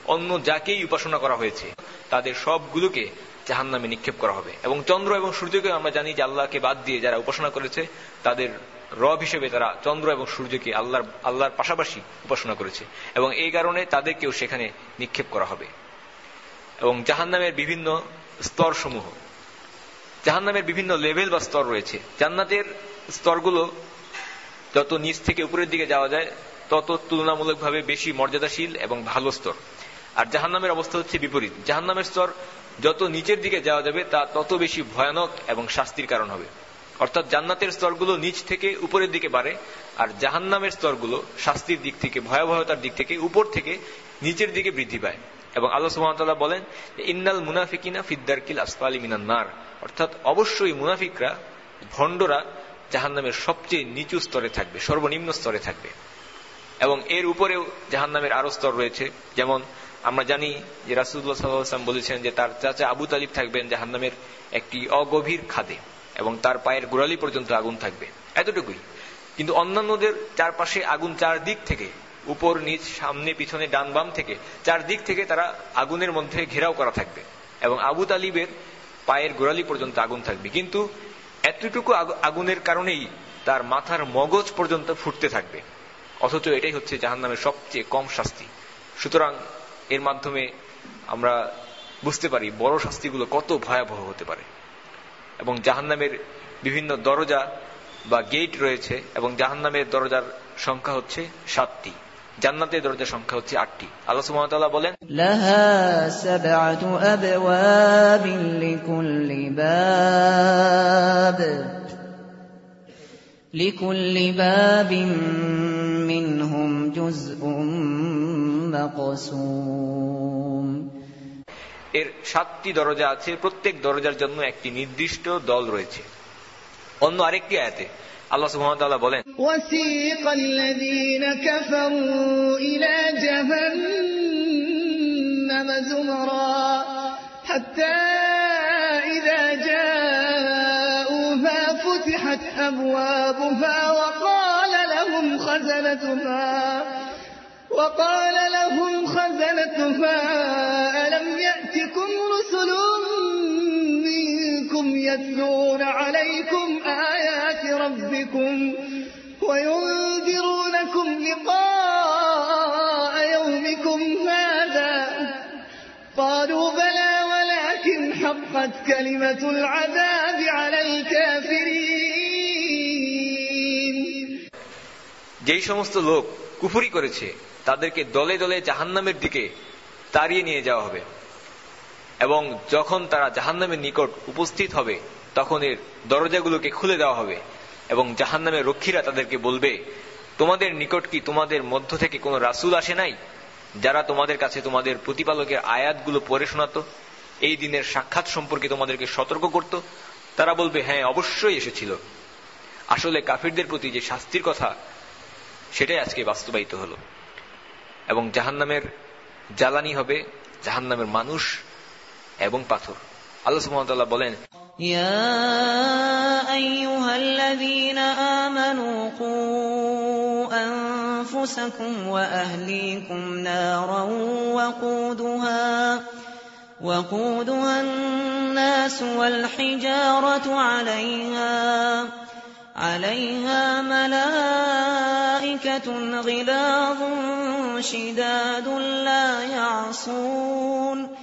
অন্য যাকেই উপাসনা করা হয়েছে, তাদের সবগুলোকে জাহান নামে নিক্ষেপ করা হবে। এবং চন্দ্র এবং সূর্যকে আমরা জানি যে আল্লাহকে বাদ দিয়ে যারা উপাসনা করেছে, তাদের রব হিসেবে তারা চন্দ্র এবং সূর্যকে আল্লাহর আল্লাহর পাশাপাশি উপাসনা করেছে। এবং এই কারণে তাদেরকেও সেখানে নিক্ষেপ করা হবে। এবং জাহান্নামের বিভিন্ন স্তর সমূহ জাহান্নামের বিভিন্ন লেভেল বা স্তর রয়েছে। জান্নাতের স্তরগুলো যত নিচ থেকে উপরের দিকে যাওয়া যায়, তত তুলনামূলকভাবে বেশি মর্যাদাশীল এবং ভালো স্তর। আর জাহান্নামের অবস্থা হচ্ছে বিপরীত। জাহান্নামের স্তর যত নিচের দিকে যাওয়া যাবে, তা তত বেশি ভয়ানক এবং শাস্তির কারণ হবে। অর্থাৎ জান্নাতের স্তরগুলো নিচ থেকে উপরের দিকে বাড়ে, আর জাহান্নামের স্তরগুলো শাস্তির দিক থেকে, ভয়াবহতার দিক থেকে উপর থেকে নিচের দিকে বৃদ্ধি পায়। এবং আল্লাহ সুহামতাল্লাহ বলেন, ইন্নাল মুনাফিকিনা ফিদ্দারকিল আসফালি মিনান নার। অর্থাৎ অবশ্যই মুনাফিকরা, ভণ্ডরা জাহান্নামের সবচেয়ে নিচু স্তরে থাকবে, সর্বনিম্ন স্তরে থাকবে। এবং এর উপরেও জাহান্নামের আরও স্তর রয়েছে, যেমন আমরা জানি যে রাসুল্লাহ সাল্লাম বলেছেন যে তার চাচা আবু তালিব থাকবেন জাহান্নামের একটি অগভীর খাদে এবং তার পায়ের গোড়ালি পর্যন্ত আগুন থাকবে, এতটুকুই। কিন্তু অন্যান্যদের চারপাশে আগুন চার দিক থেকে, উপর, নিচ, সামনে, পিছনে, ডান, বাম থেকে চার দিক থেকে তারা আগুনের মধ্যে ঘেরাও করা থাকবে এবং আবু তালিবের পায়ের গোড়ালি পর্যন্ত আগুন থাকবে। কিন্তু এতটুকু আগুনের কারণেই তার মাথার মগজ পর্যন্ত ফুটতে থাকবে। অথচ এটাই হচ্ছে জাহান্নামের সবচেয়ে কম শাস্তি। সুতরাং এর মাধ্যমে আমরা বুঝতে পারি বড় শাস্তিগুলো কত ভয়াবহ হতে পারে এবং জাহান্নামের বিভিন্ন দরজা বা গেট রয়েছে এবং জাহান্নামের দরজার সংখ্যা হচ্ছে সাতটি জান্নাতের দরজার সংখ্যা হচ্ছে আটটি আল্লাহ সুবহানাহু বলেন لها سبعة أبواب لكل باب لكل باب منهم جزء مقسوم এর সাতটি দরজা আছে প্রত্যেক দরজার জন্য একটি নির্দিষ্ট দল রয়েছে অন্য আরেকটি আয়াতে আল্লাহ সুবহানাহু বলেন وسيق الذين كفروا إلى جهنم زمرا حتى إذا جاءوها فتحت أبوابها وقال لهم خزنتها وقال لهم خزنتها ألم يأتكم رسل منكم يتلون عليكم آيات ربكم وينذرونكم لقاء يومكم هذا قالوا بلى ولكن حقت كلمة العذاب على الكافرين যেই সমস্ত লোক কুফুরি করেছে তাদেরকে দলে দলে জাহান্নামের দিকে তাড়িয়ে নিয়ে যাওয়া হবে। এবং যখন তারা জাহান্নামের নিকট উপস্থিত হবে, তখন এর দরজাগুলোকে খুলে দেওয়া হবে এবং জাহান্নামের রক্ষীরা তাদেরকে বলবে, তোমাদের নিকট কি তোমাদের মধ্য থেকে কোনো রাসুল আসে নাই, যারা তোমাদের কাছে তোমাদের প্রতিপালকের আয়াতগুলো পড়ে শোনাতো? এই দিনের সাক্ষাৎ সম্পর্কে তোমাদেরকে সতর্ক করত? তারা বলবে হ্যাঁ অবশ্যই এসেছিল। আসলে কাফিরদের প্রতি যে শাস্তির কথা, সেটাই আজকে বাস্তবায়িত হলো। এবং জাহান্নামের জ্বালানি হবে জাহান্নামের মানুষ এবং পাথর আল্লাহ সুবহানাহু বলেন يا أيها الذين آمنوا قوا أنفسكم وأهليكم نارا وقودها وقودها الناس والحجارة عليها عليها ملائكة غلاظ شداد لا يعصون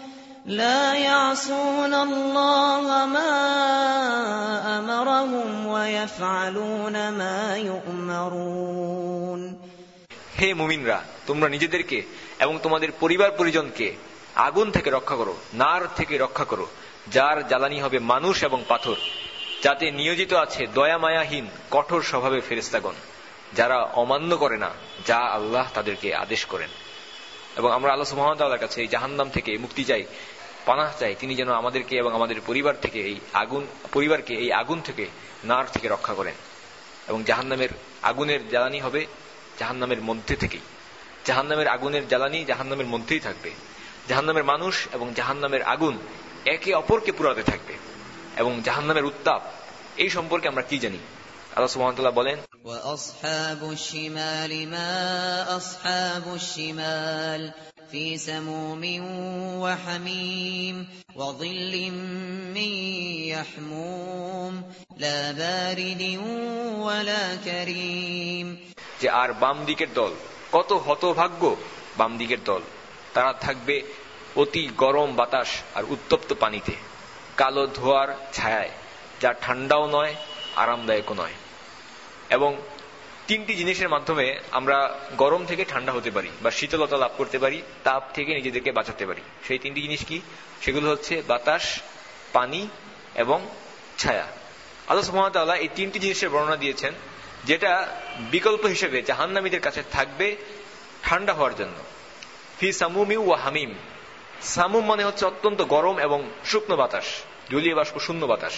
لا يعصون الله ما أمرهم ويفعلون ما يؤمرون হে মুমিনরা তোমরা নিজেদেরকে এবং তোমাদের পরিবার পরিজনকে আগুন থেকে রক্ষা করো নার থেকে রক্ষা করো যার জ্বালানি হবে মানুষ এবং পাথর যাতে নিয়োজিত আছে দয়া মায়াহীন কঠোর স্বভাবে ফেরেস্তাগণ যারা অমান্য করে না, যা আল্লাহ তাদেরকে আদেশ করেন। এবং আমরা আল্লাহ সুহামতাল্লাহর কাছে এই জাহান্নাম থেকে মুক্তি চাই, পানাহ চাই, তিনি যেন আমাদেরকে এবং আমাদের পরিবার থেকে এই আগুন, পরিবারকে এই আগুন থেকে, নার থেকে রক্ষা করেন। এবং জাহান্নামের আগুনের জ্বালানি হবে জাহান্নামের মধ্যে থেকেই। জাহান্নামের আগুনের জ্বালানি জাহান্নামের মধ্যেই থাকবে। জাহান্নামের মানুষ এবং জাহান্নামের আগুন একে অপরকে পুরাতে থাকবে। এবং জাহান্নামের উত্তাপ এই সম্পর্কে আমরা কি জানি আল্লাহ সুবহানাহু বলেন وأصحاب الشمال ما أصحاب الشمال في سموم وحميم وظل من يحموم لا بارد ولا كريم যে আর বাম দিকের দল কত হতভাগ্য বাম দিকের দল তারা থাকবে অতি গরম বাতাস আর উত্তপ্ত পানিতে কালো ধোয়ার ছায়ায়, যা ঠান্ডাও নয়, আরামদায়কও নয়। এবং তিনটি জিনিসের মাধ্যমে আমরা গরম থেকে ঠান্ডা হতে পারি বা শীতলতা লাভ করতে পারি, তাপ থেকে নিজেদেরকে বাঁচাতে পারি। সেই তিনটি জিনিস কি? সেগুলো হচ্ছে বাতাস, পানি এবং ছায়া। আল্লাহ সুহামতাল্লাহ এই তিনটি জিনিসের বর্ণনা দিয়েছেন, যেটা বিকল্প হিসেবে জাহান্নামীদের কাছে থাকবে ঠান্ডা হওয়ার জন্য। ফি সামুমি ওয়া হামিম। সামুম মানে হচ্ছে অত্যন্ত গরম এবং শুকনো বাতাস, জলীয় বাষ্প, শূন্য বাতাস।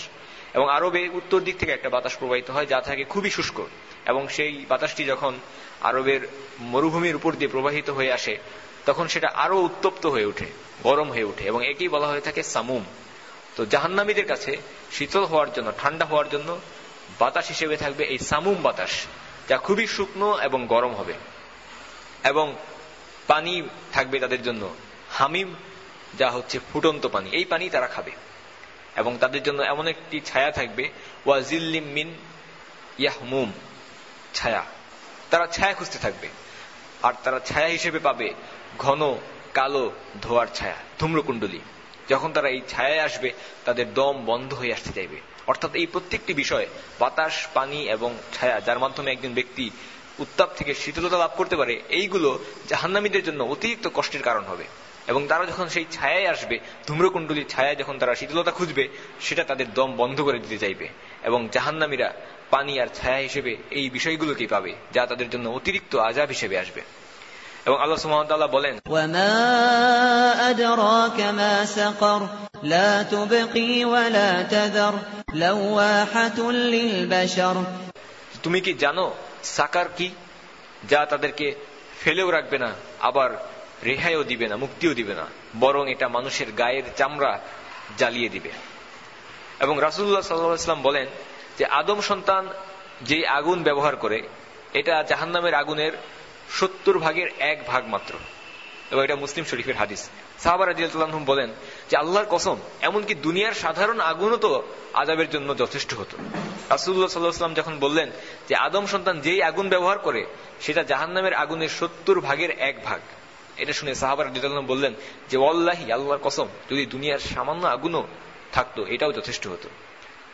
এবং আরবে উত্তর দিক থেকে একটা বাতাস প্রবাহিত হয় যা থাকে খুবই শুষ্ক। এবং সেই বাতাসটি যখন আরবের মরুভূমির উপর দিয়ে প্রবাহিত হয়ে আসে, তখন সেটা আরও উত্তপ্ত হয়ে ওঠে, গরম হয়ে ওঠে। এবং একেই বলা হয়ে থাকে সামুম। তো জাহান্নামীদের কাছে শীতল হওয়ার জন্য, ঠান্ডা হওয়ার জন্য বাতাস হিসেবে থাকবে এই সামুম বাতাস, যা খুবই শুকনো এবং গরম হবে। এবং পানি থাকবে তাদের জন্য। হামিম যা হচ্ছে ফুটন্ত পানি। এই পানি তারা খাবে। এবং তাদের জন্য এমন একটি ছায়া থাকবে ওয়াজিল্লিম মিন ছায়া। তারা ছায়া খুঁজতে থাকবে। আর তারা ছায়া হিসেবে পাবে ঘন, কালো, ধোয়ার ছায়া, ধূম্রকুণ্ডলী। যখন তারা এই ছায়ায় আসবে, তাদের দম বন্ধ হয়ে আসতে চাইবে। অর্থাৎ এই প্রত্যেকটি বিষয়, বাতাস, পানি এবং ছায়া, যার মাধ্যমে একজন ব্যক্তি উত্তাপ থেকে শীতলতা লাভ করতে পারে, এইগুলো জাহান্নামীদের জন্য অতিরিক্ত কষ্টের কারণ হবে। এবং তারা যখন সেই ছায়ায় আসবে ধূম্রকুণ্ডলীর ছায়ায় যখন তারা শীতলতা খুঁজবে সেটা তাদের দম বন্ধ করে দিতে চাইবে। এবং জাহান্নামীরা পানি আর ছায়া হিসেবে এই বিষয়গুলোকেই পাবে যা তাদের জন্য অতিরিক্ত আজাব হিসেবে আসবে। এবং আল্লাহ সুমতাল্লাহ বলেন তুমি কি জানো সাকার কি যা তাদেরকে ফেলেও রাখবে না আবার রেহাইও দিবে না, মুক্তিও দিবে না। বরং এটা মানুষের গায়ের চামড়া জ্বালিয়ে দিবে। এবং রাসুল্লাহ সাল্লাম বলেন যে আদম সন্তান যে আগুন ব্যবহার করে, এটা জাহান্নামের আগুনের সত্তর ভাগের এক ভাগ মাত্র। এবং এটা মুসলিম শরীফের হাদিস। সাহাবার রাজিয়াল্লাহম বলেন যে আল্লাহর কসম, এমনকি দুনিয়ার সাধারণ আগুনও তো আজাবের জন্য যথেষ্ট হতো। রাসুল্লাহ সাল্লাহাম যখন বললেন যে আদম সন্তান যেই আগুন ব্যবহার করে, সেটা জাহান্নামের আগুনের সত্তর ভাগের এক ভাগ। এটা শুনে সাহাবার বললেন যে অল্লাহি আল্লাহর কসম, যদি দুনিয়ার সামান্য আগুনও থাকতো, এটাও যথেষ্ট হতো।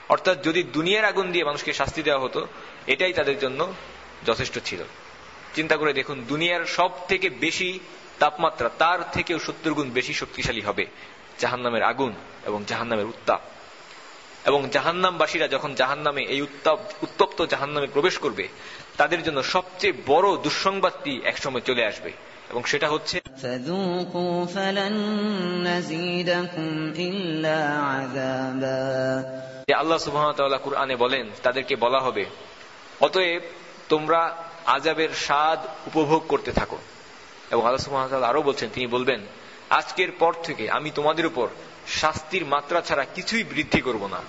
অর্থাৎ যদি দুনিয়ার আগুন দিয়ে মানুষকে শাস্তি দেওয়া হতো, এটাই তাদের জন্য যথেষ্ট ছিল। চিন্তা করে দেখুন, দুনিয়ার সব থেকে বেশি তাপমাত্রা, তার থেকেও সত্তর গুণ বেশি শক্তিশালী হবে জাহান্নামের আগুন এবং জাহান্নামের উত্তাপ। এবং জাহান্নামবাসীরা যখন জাহান্নামে এই উত্তাপ, উত্তপ্ত জাহান্নামে প্রবেশ করবে, তাদের জন্য সবচেয়ে বড় দুঃসংবাদটি একসময় চলে আসবে। এবং সেটা হচ্ছে আল্লাহ সুবাহ কুরআনে বলেন তাদেরকে বলা হবে অতএব তোমরা আজাবের স্বাদ উপভোগ করতে থাকো। এবং আল্লাহ সুবাহ আরও বলছেন তিনি বলবেন আজকের পর থেকে আমি তোমাদের উপর শাস্তির মাত্রা ছাড়া কিছুই বৃদ্ধি করব না।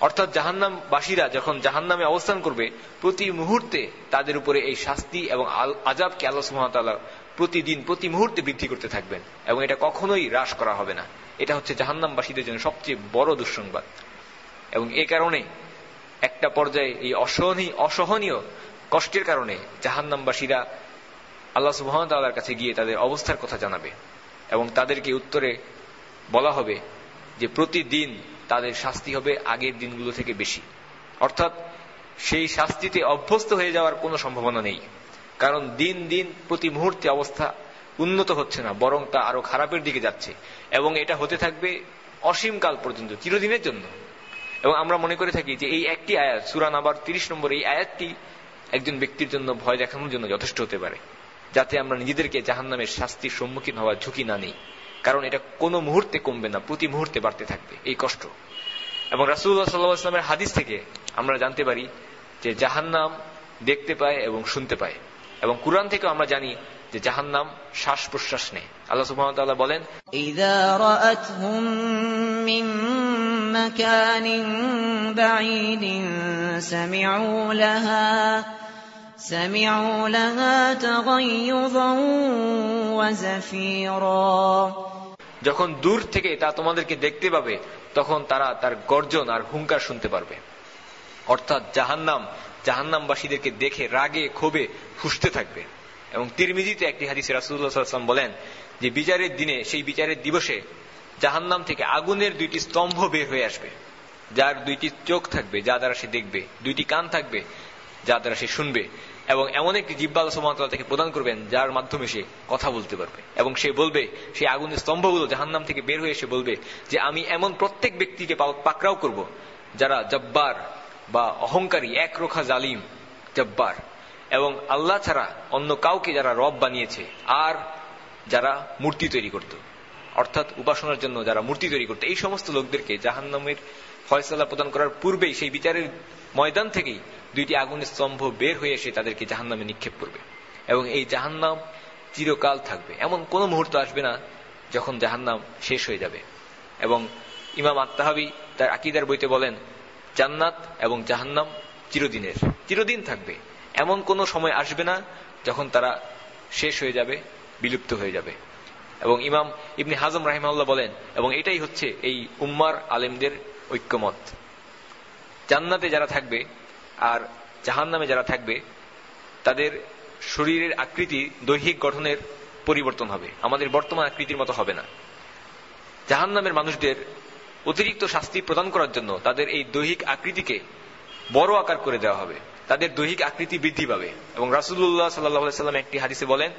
অর্থাৎ জাহান্নাম বাসীরা যখন জাহান্নামে অবস্থান করবে প্রতি মুহূর্তে তাদের উপরে এই শাস্তি এবং আজাবকে আল্লাহ সুহামতাল্লাহ প্রতিদিন, প্রতি মুহূর্তে বৃদ্ধি করতে থাকবেন এবং এটা কখনোই হ্রাস করা হবে না। এটা হচ্ছে জাহান্নামবাসীদের জন্য সবচেয়ে বড় দুঃসংবাদ। এবং এ কারণে একটা পর্যায়ে এই অসহনীয় অসহনীয় কষ্টের কারণে জাহান্নামবাসীরা আল্লাহ সুহামতাল্লাহর কাছে গিয়ে তাদের অবস্থার কথা জানাবে এবং তাদেরকে উত্তরে বলা হবে যে প্রতিদিন তাদের শাস্তি হবে আগের দিনগুলো থেকে বেশি। অর্থাৎ সেই শাস্তিতে অভ্যস্ত হয়ে যাওয়ার কোনো সম্ভাবনা নেই। কারণ দিন দিন প্রতি মুহূর্তে অবস্থা উন্নত হচ্ছে না, বরং তা আরও খারাপের দিকে যাচ্ছে। এবং এটা হতে থাকবে অসীমকাল পর্যন্ত, চিরদিনের জন্য। এবং আমরা মনে করে থাকি যে এই একটি আয়াত সুরান আবার তিরিশ নম্বর, এই আয়াতটি একজন ব্যক্তির জন্য ভয় দেখানোর জন্য যথেষ্ট হতে পারে, যাতে আমরা নিজেদেরকে জাহান্নামের শাস্তির সম্মুখীন হওয়ার ঝুঁকি না নেই। কারণ এটা কোনো মুহূর্তে কমবে না, প্রতি মুহূর্তে বাড়তে থাকবে, এই কষ্ট। এবং রাসুল্লাহ সাল্লাহ হাদিস থেকে আমরা জানতে পারি যে জাহান্নাম দেখতে পায় এবং শুনতে পায়। এবং কুরআন থেকেও আমরা জানি যে জাহান্নাম শ্বাস প্রশ্বাস নেই আল্লাহ সুবহানাহু বলেন إذا رأتهم من مكان بعيد سمعوا لها سمعوا لها تغيظا وزفيرا যখন দূর থেকে তা তোমাদেরকে দেখতে পাবে তখন তারা তার গর্জন আর হুঙ্কার শুনতে পারবে অর্থাৎ জাহান্নাম জাহান্নামবাসীদেরকে দেখে, রাগে, ক্ষোভে ফুসতে থাকবে। এবং তিরমিজিতে একটি হাদিসে রাসুল্লাহাম বলেন যে বিচারের দিনে, সেই বিচারের দিবসে জাহান্নাম থেকে আগুনের দুইটি স্তম্ভ বের হয়ে আসবে। যার দুইটি চোখ থাকবে, যা দ্বারা সে দেখবে। দুইটি কান থাকবে, যা দ্বারা সে শুনবে। এবং এমন একটি জিব্বা আল্লাহ সুবহানাহু ওয়া তাআলা তাকে প্রদান করবেন, যার মাধ্যমে সে কথা বলতে পারবে। এবং সে বলবে, সেই আগুনের স্তম্ভগুলো জাহান্নাম থেকে বের হয়ে এসে বলবে যে, আমি এমন প্রত্যেক ব্যক্তিকে পাকড়াও করব যারা জব্বার বা অহংকারী, একরোখা জালিম, জব্বার। এবং আল্লাহ ছাড়া অন্য কাউকে যারা রব বানিয়েছে, আর যারা মূর্তি তৈরি করত। অর্থাৎ উপাসনার জন্য যারা মূর্তি তৈরি করতো। এই সমস্ত লোকদেরকে জাহান্নামের ফয়সালা প্রদান করার পূর্বেই সেই বিচারের ময়দান থেকেই দুইটি আগুনের স্তম্ভ বের হয়ে এসে তাদেরকে জাহান্নামে নিক্ষেপ করবে। এবং এই জাহান্নাম চিরকাল থাকবে। এমন কোনো মুহূর্ত আসবে না যখন জাহান্নাম শেষ হয়ে যাবে। এবং ইমাম আত্মাহাবি তার আকিদার বইতে বলেন জান্নাত এবং জাহান্নাম চিরদিনের, চিরদিন থাকবে। এমন কোনো সময় আসবে না যখন তারা শেষ হয়ে যাবে, বিলুপ্ত হয়ে যাবে। এবং ইমাম ইবনি হাজম রাহিমাল্লাহ বলেন, এবং এটাই হচ্ছে এই উম্মার আলেমদের ঐক্যমত। জান্নাতে যারা থাকবে আর জাহান্নামে যারা থাকবে, তাদের শরীরের আকৃতি দৈহিক গঠনের পরিবর্তন হবে। আমাদের বর্তমান আকৃতির মতো হবে না। জাহান্নামের মানুষদের অতিরিক্ত শাস্তি প্রদান করার জন্য তাদের এই দৈহিক আকৃতিকে বড় আকার করে দেওয়া হবে। তাদের দৈহিক আকৃতি বৃদ্ধি পাবে। এবং রাসুল্লাহ সাল্লাহ সাল্লাম একটি হাদিসে বলেন,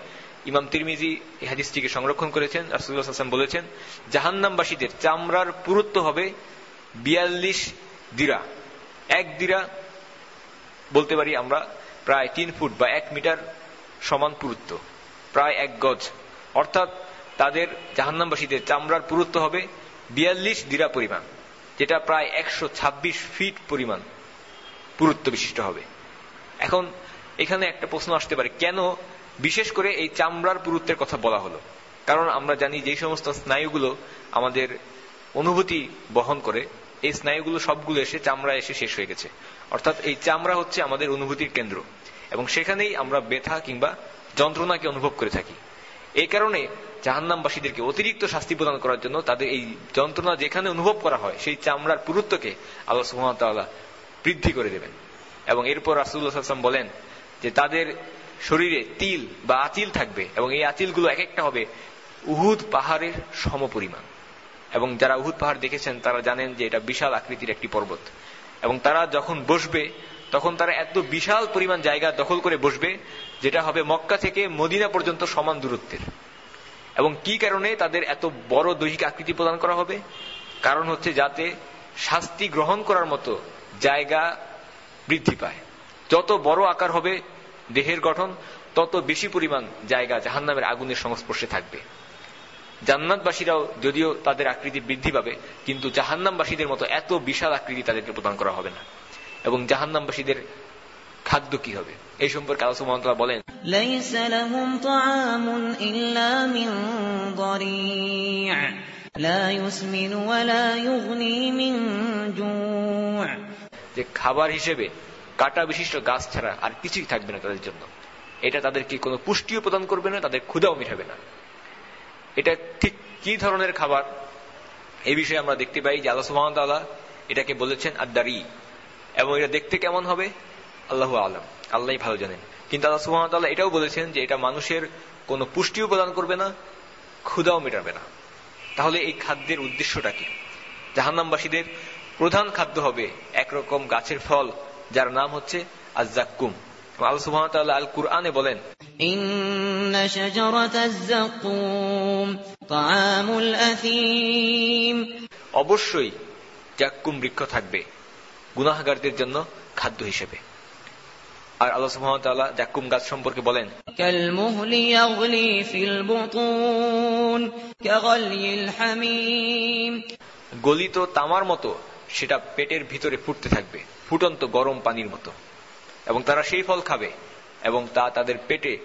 ইমাম তিরমিজি এই হাদিসটিকে সংরক্ষণ করেছেন। রাসুল্লাহ সাল্লাম বলেছেন, জাহান্নামবাসীদের চামড়ার পুরুত্ব হবে বিয়াল্লিশ দিরা। এক দিরা বলতে পারি আমরা প্রায় তিন ফুট বা এক মিটার সমান পুরুত্ব, প্রায় এক গজ। অর্থাৎ তাদের জাহান্নামবাসীদের চামড়ার পুরুত্ব হবে বিয়াল্লিশ দিরা পরিমাণ, যেটা প্রায় একশো ছাব্বিশ ফিট পরিমাণ পুরুত্ব বিশিষ্ট হবে। এখন এখানে একটা প্রশ্ন আসতে পারে, কেন বিশেষ করে এই চামড়ার পুরুত্বের কথা বলা হলো? কারণ আমরা জানি যে সমস্ত স্নায়ুগুলো আমাদের অনুভূতি বহন করে, এই স্নায়ুগুলো সবগুলো এসে চামড়া এসে শেষ হয়ে গেছে। অর্থাৎ এই চামড়া হচ্ছে আমাদের অনুভূতির কেন্দ্র, এবং সেখানেই আমরা ব্যথা কিংবা যন্ত্রণাকে অনুভব করে থাকি। এই কারণে জাহান্নামবাসীদেরকে অতিরিক্ত শাস্তি প্রদান করার জন্য তাদের এই যন্ত্রণা যেখানে অনুভব করা হয়, সেই চামড়ার পুরুত্বকে আল্লাহ সুহামতাল্লাহ বৃদ্ধি করে দেবেন। এবং এরপর রাসুল্লাহাম বলেন যে তাদের শরীরে তিল বা আতিল থাকবে এবং এই আতিলগুলো এক একটা হবে উহুদ পাহাড়ের সমপরিমাণ। এবং যারা উহুদ পাহাড় দেখেছেন তারা জানেন যে এটা বিশাল আকৃতির একটি পর্বত। এবং তারা যখন বসবে, তখন তারা এত বিশাল পরিমাণ জায়গা দখল করে বসবে, যেটা হবে মক্কা থেকে মদিনা পর্যন্ত সমান দূরত্বের। এবং কি কারণে তাদের এত বড় দৈহিক আকৃতি প্রদান করা হবে? কারণ হচ্ছে যাতে শাস্তি গ্রহণ করার মতো জায়গা বৃদ্ধি পায়। যত বড় আকার হবে দেহের গঠন, তত বেশি পরিমাণ জায়গা জাহান্নামের আগুনের সংস্পর্শে থাকবে। জান্নাতবাসীরাও যদিও তাদের আকৃতি বৃদ্ধি পাবে, কিন্তু জাহান্নামবাসীদের মতো এত বিশাল আকৃতি তাদেরকে প্রদান করা হবে না। এবং জাহান্নামবাসীদের খাদ্য কি হবে? এই সম্পর্কে আলোচনা মন্ত্রা বলেন যে খাবার হিসেবে কাটা বিশিষ্ট গাছ ছাড়া আর কিছুই থাকবে না তাদের জন্য। এটা তাদেরকে কোনো পুষ্টিও প্রদান করবে না তাদের ক্ষুদাও মিটাবে না। এটা ঠিক কি ধরনের খাবার? এই বিষয়ে আমরা দেখতে পাই যে আল্লাহ সুহামতাল্লাহ এটাকে বলেছেন আদারি এবং এটা দেখতে কেমন হবে? আল্লাহ আলম। আল্লাহ ভালো জানেন। কিন্তু আল্লাহ সুহামতাল্লাহ এটাও বলেছেন যে এটা মানুষের কোন পুষ্টিও প্রদান করবে না ক্ষুদাও মেটাবে না। তাহলে এই খাদ্যের উদ্দেশ্যটা কি? জাহান্নামবাসীদের প্রধান খাদ্য হবে একরকম গাছের ফল যার নাম হচ্ছে আজ্জাক্কুম। আল সুবাহতাল্লাহ আল কুরআনে বলেন অবশ্যই জাক্কুম বৃক্ষ থাকবে গুনাহগারদের জন্য খাদ্য হিসেবে। আর আল্লাহ সুহামতাল্লাহ জাকুম গাছ সম্পর্কে বলেন। গলিত তামার মতো সেটা পেটের ভিতরে ফুটতে থাকবে ফুটন্ত গরম পানির মতো। এবং তারা সেই ফল খাবে এবং তা তাদের পেটে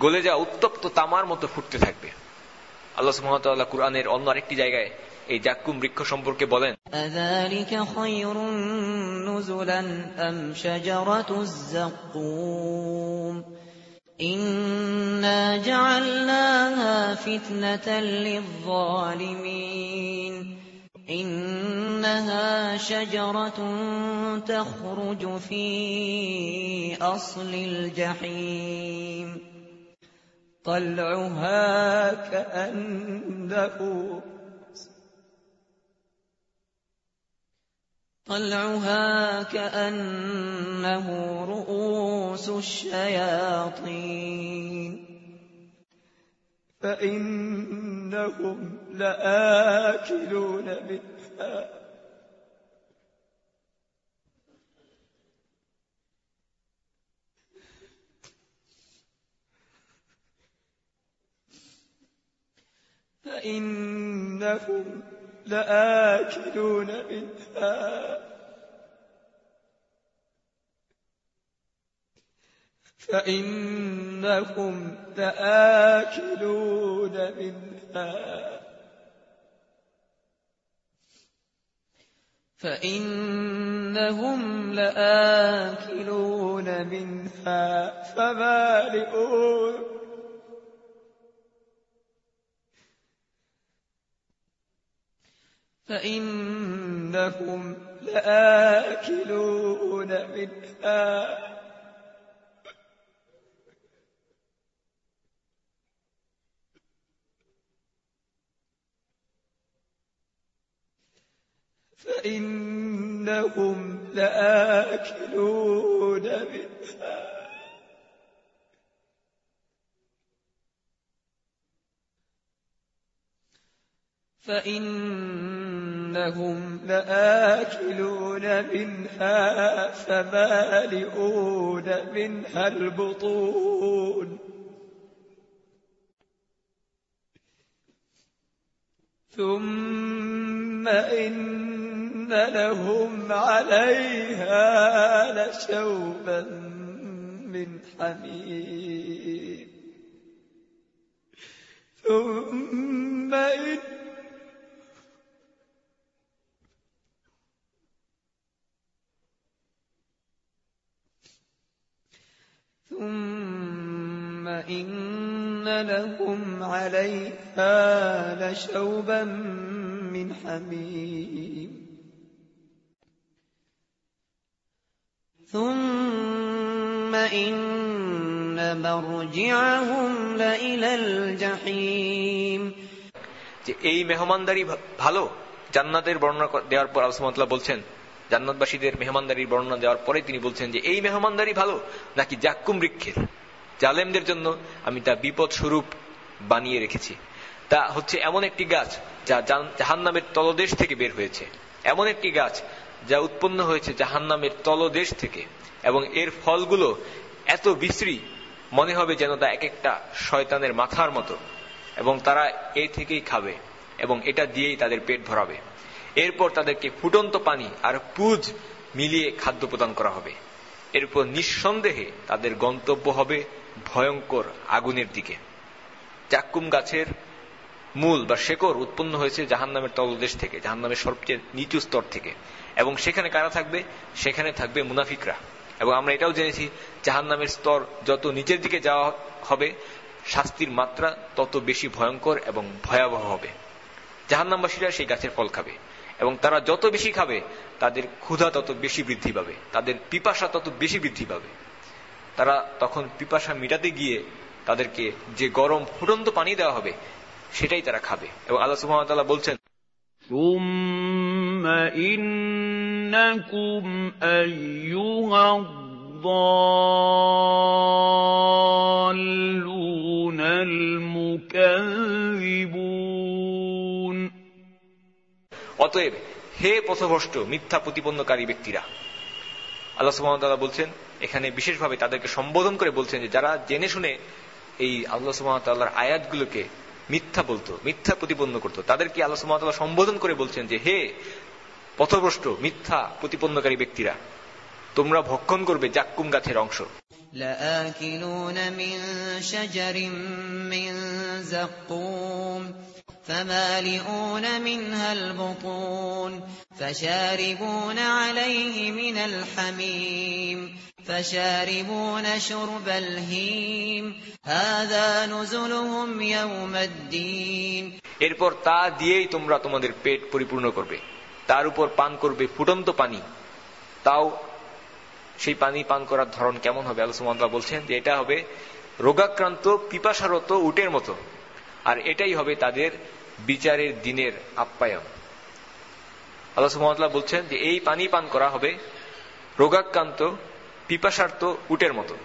গলে যাওয়া উত্তপ্ত তামার মতো ফুটতে থাকবে। আল্লাহ সুহামতাল্লাহ কুরআনের অন্য আরেকটি জায়গায় এই জাক্কুম বৃক্ষ সম্পর্কে বলেন أذلك خير نزلا أم شجرة الزقوم إنا جعلناها فتنة للظالمين إنها شجرة تخرج في أصل الجحيم طلعها كأنه طلعها كأنه رؤوس الشياطين. فإنهم لآكلون منها. فإنهم لآكلون منها. فإنهم لآكلون منها. فإنهم لآكلون منها. فمالئون فإنهم لآكلون منها. فإنهم لآكلون منها. فإنهم لآكلون منها فمالئون منها البطون. ثم إن لهم عليها لشوبا من حميم. ثم إن ثم إن لهم عليها لشوبا من حميم ثم إن مرجعهم لإلى الجحيم যে এই মেহমানদারি ভা- ভালো জান্নাতের বর্ণনা ক- দেওয়ার পর আলসমতলা বলছেন জান্নাতবাসীদের মেহমানদারির বর্ণনা দেওয়ার পরে তিনি বলছেন যে, এই মেহমানদারি ভালো নাকি জাক্কুম বৃক্ষের? জালেমদের জন্য আমি তা বিপদ স্বরূপ বানিয়ে রেখেছি। তা হচ্ছে এমন একটি গাছ যা জাহান্নামের তলদেশ থেকে বের হয়েছে। এমন একটি গাছ যা উৎপন্ন হয়েছে জাহান্নামের তলদেশ থেকে এবং এর ফলগুলো এত বিশ্রী মনে হবে যেন তা এক একটা শয়তানের মাথার মতো এবং তারা এ থেকেই খাবে এবং এটা দিয়েই তাদের পেট ভরাবে। এরপর তাদেরকে ফুটন্ত পানি আর পুজ মিলিয়ে খাদ্য প্রদান করা হবে। এরপর নিঃসন্দেহে তাদের গন্তব্য হবে ভয়ঙ্কর আগুনের দিকে। চাক্কুম গাছের মূল বা শেকড় উৎপন্ন হয়েছে জাহান নামের তলদেশ থেকে জাহান নামের সবচেয়ে নিচু স্তর থেকে। এবং সেখানে কারা থাকবে? সেখানে থাকবে মুনাফিকরা। এবং আমরা এটাও জেনেছি জাহান নামের স্তর যত নিচের দিকে যাওয়া হবে, শাস্তির মাত্রা তত বেশি ভয়ঙ্কর এবং ভয়াবহ হবে। জাহান্নামবাসীরা সেই গাছের ফল খাবে। এবং তারা যত বেশি খাবে তাদের ক্ষুধা তত বেশি বৃদ্ধি পাবে তাদের পিপাসা তত বেশি বৃদ্ধি পাবে তারা তখন পিপাসা মিটাতে গিয়ে তাদেরকে যে গরম ফুটন্ত পানি দেওয়া হবে সেটাই তারা খাবে এবং আল্লাহ সুহামতাল্লাহ বলছেন ثم إنكم أيها الضالون المكذبون অতএব হে পথভ্রষ্ট মিথ্যা প্রতিপন্নকারী ব্যক্তিরা আল্লাহ সুহামতাল্লাহ বলছেন এখানে বিশেষভাবে তাদেরকে সম্বোধন করে বলছেন যে যারা জেনে শুনে এই আল্লাহ সুহামতাল্লাহর আয়াতগুলোকে মিথ্যা বলতো মিথ্যা প্রতিপন্ন করতো তাদেরকে আল্লাহ সুহামতাল্লাহ সম্বোধন করে বলছেন যে হে পথভ্রষ্ট মিথ্যা প্রতিপন্নকারী ব্যক্তিরা তোমরা ভক্ষণ করবে জাক্কুম গাছের অংশ لآكلون من شجر من زقوم فمالئون منها البطون فشاربون عليه من الحميم فشاربون شرب الهيم هذا نزلهم يوم الدين এরপর তা দিয়েই তোমরা তোমাদের পেট পরিপূর্ণ করবে তার উপর পান করবে ফুটন্ত পানি তাও সেই পানি পান করার ধরন কেমন হবে আলোচনা বলছেন যে এটা হবে রোগাক্রান্ত পিপাসারত উটের মতো আর এটাই হবে তাদের বিচারের দিনের আপ্যায়ন। আল্লাহ বলছেন যে, এই পানি পান করা হবে রোগাক্রান্ত, পিপাসার্ত উটের মতো।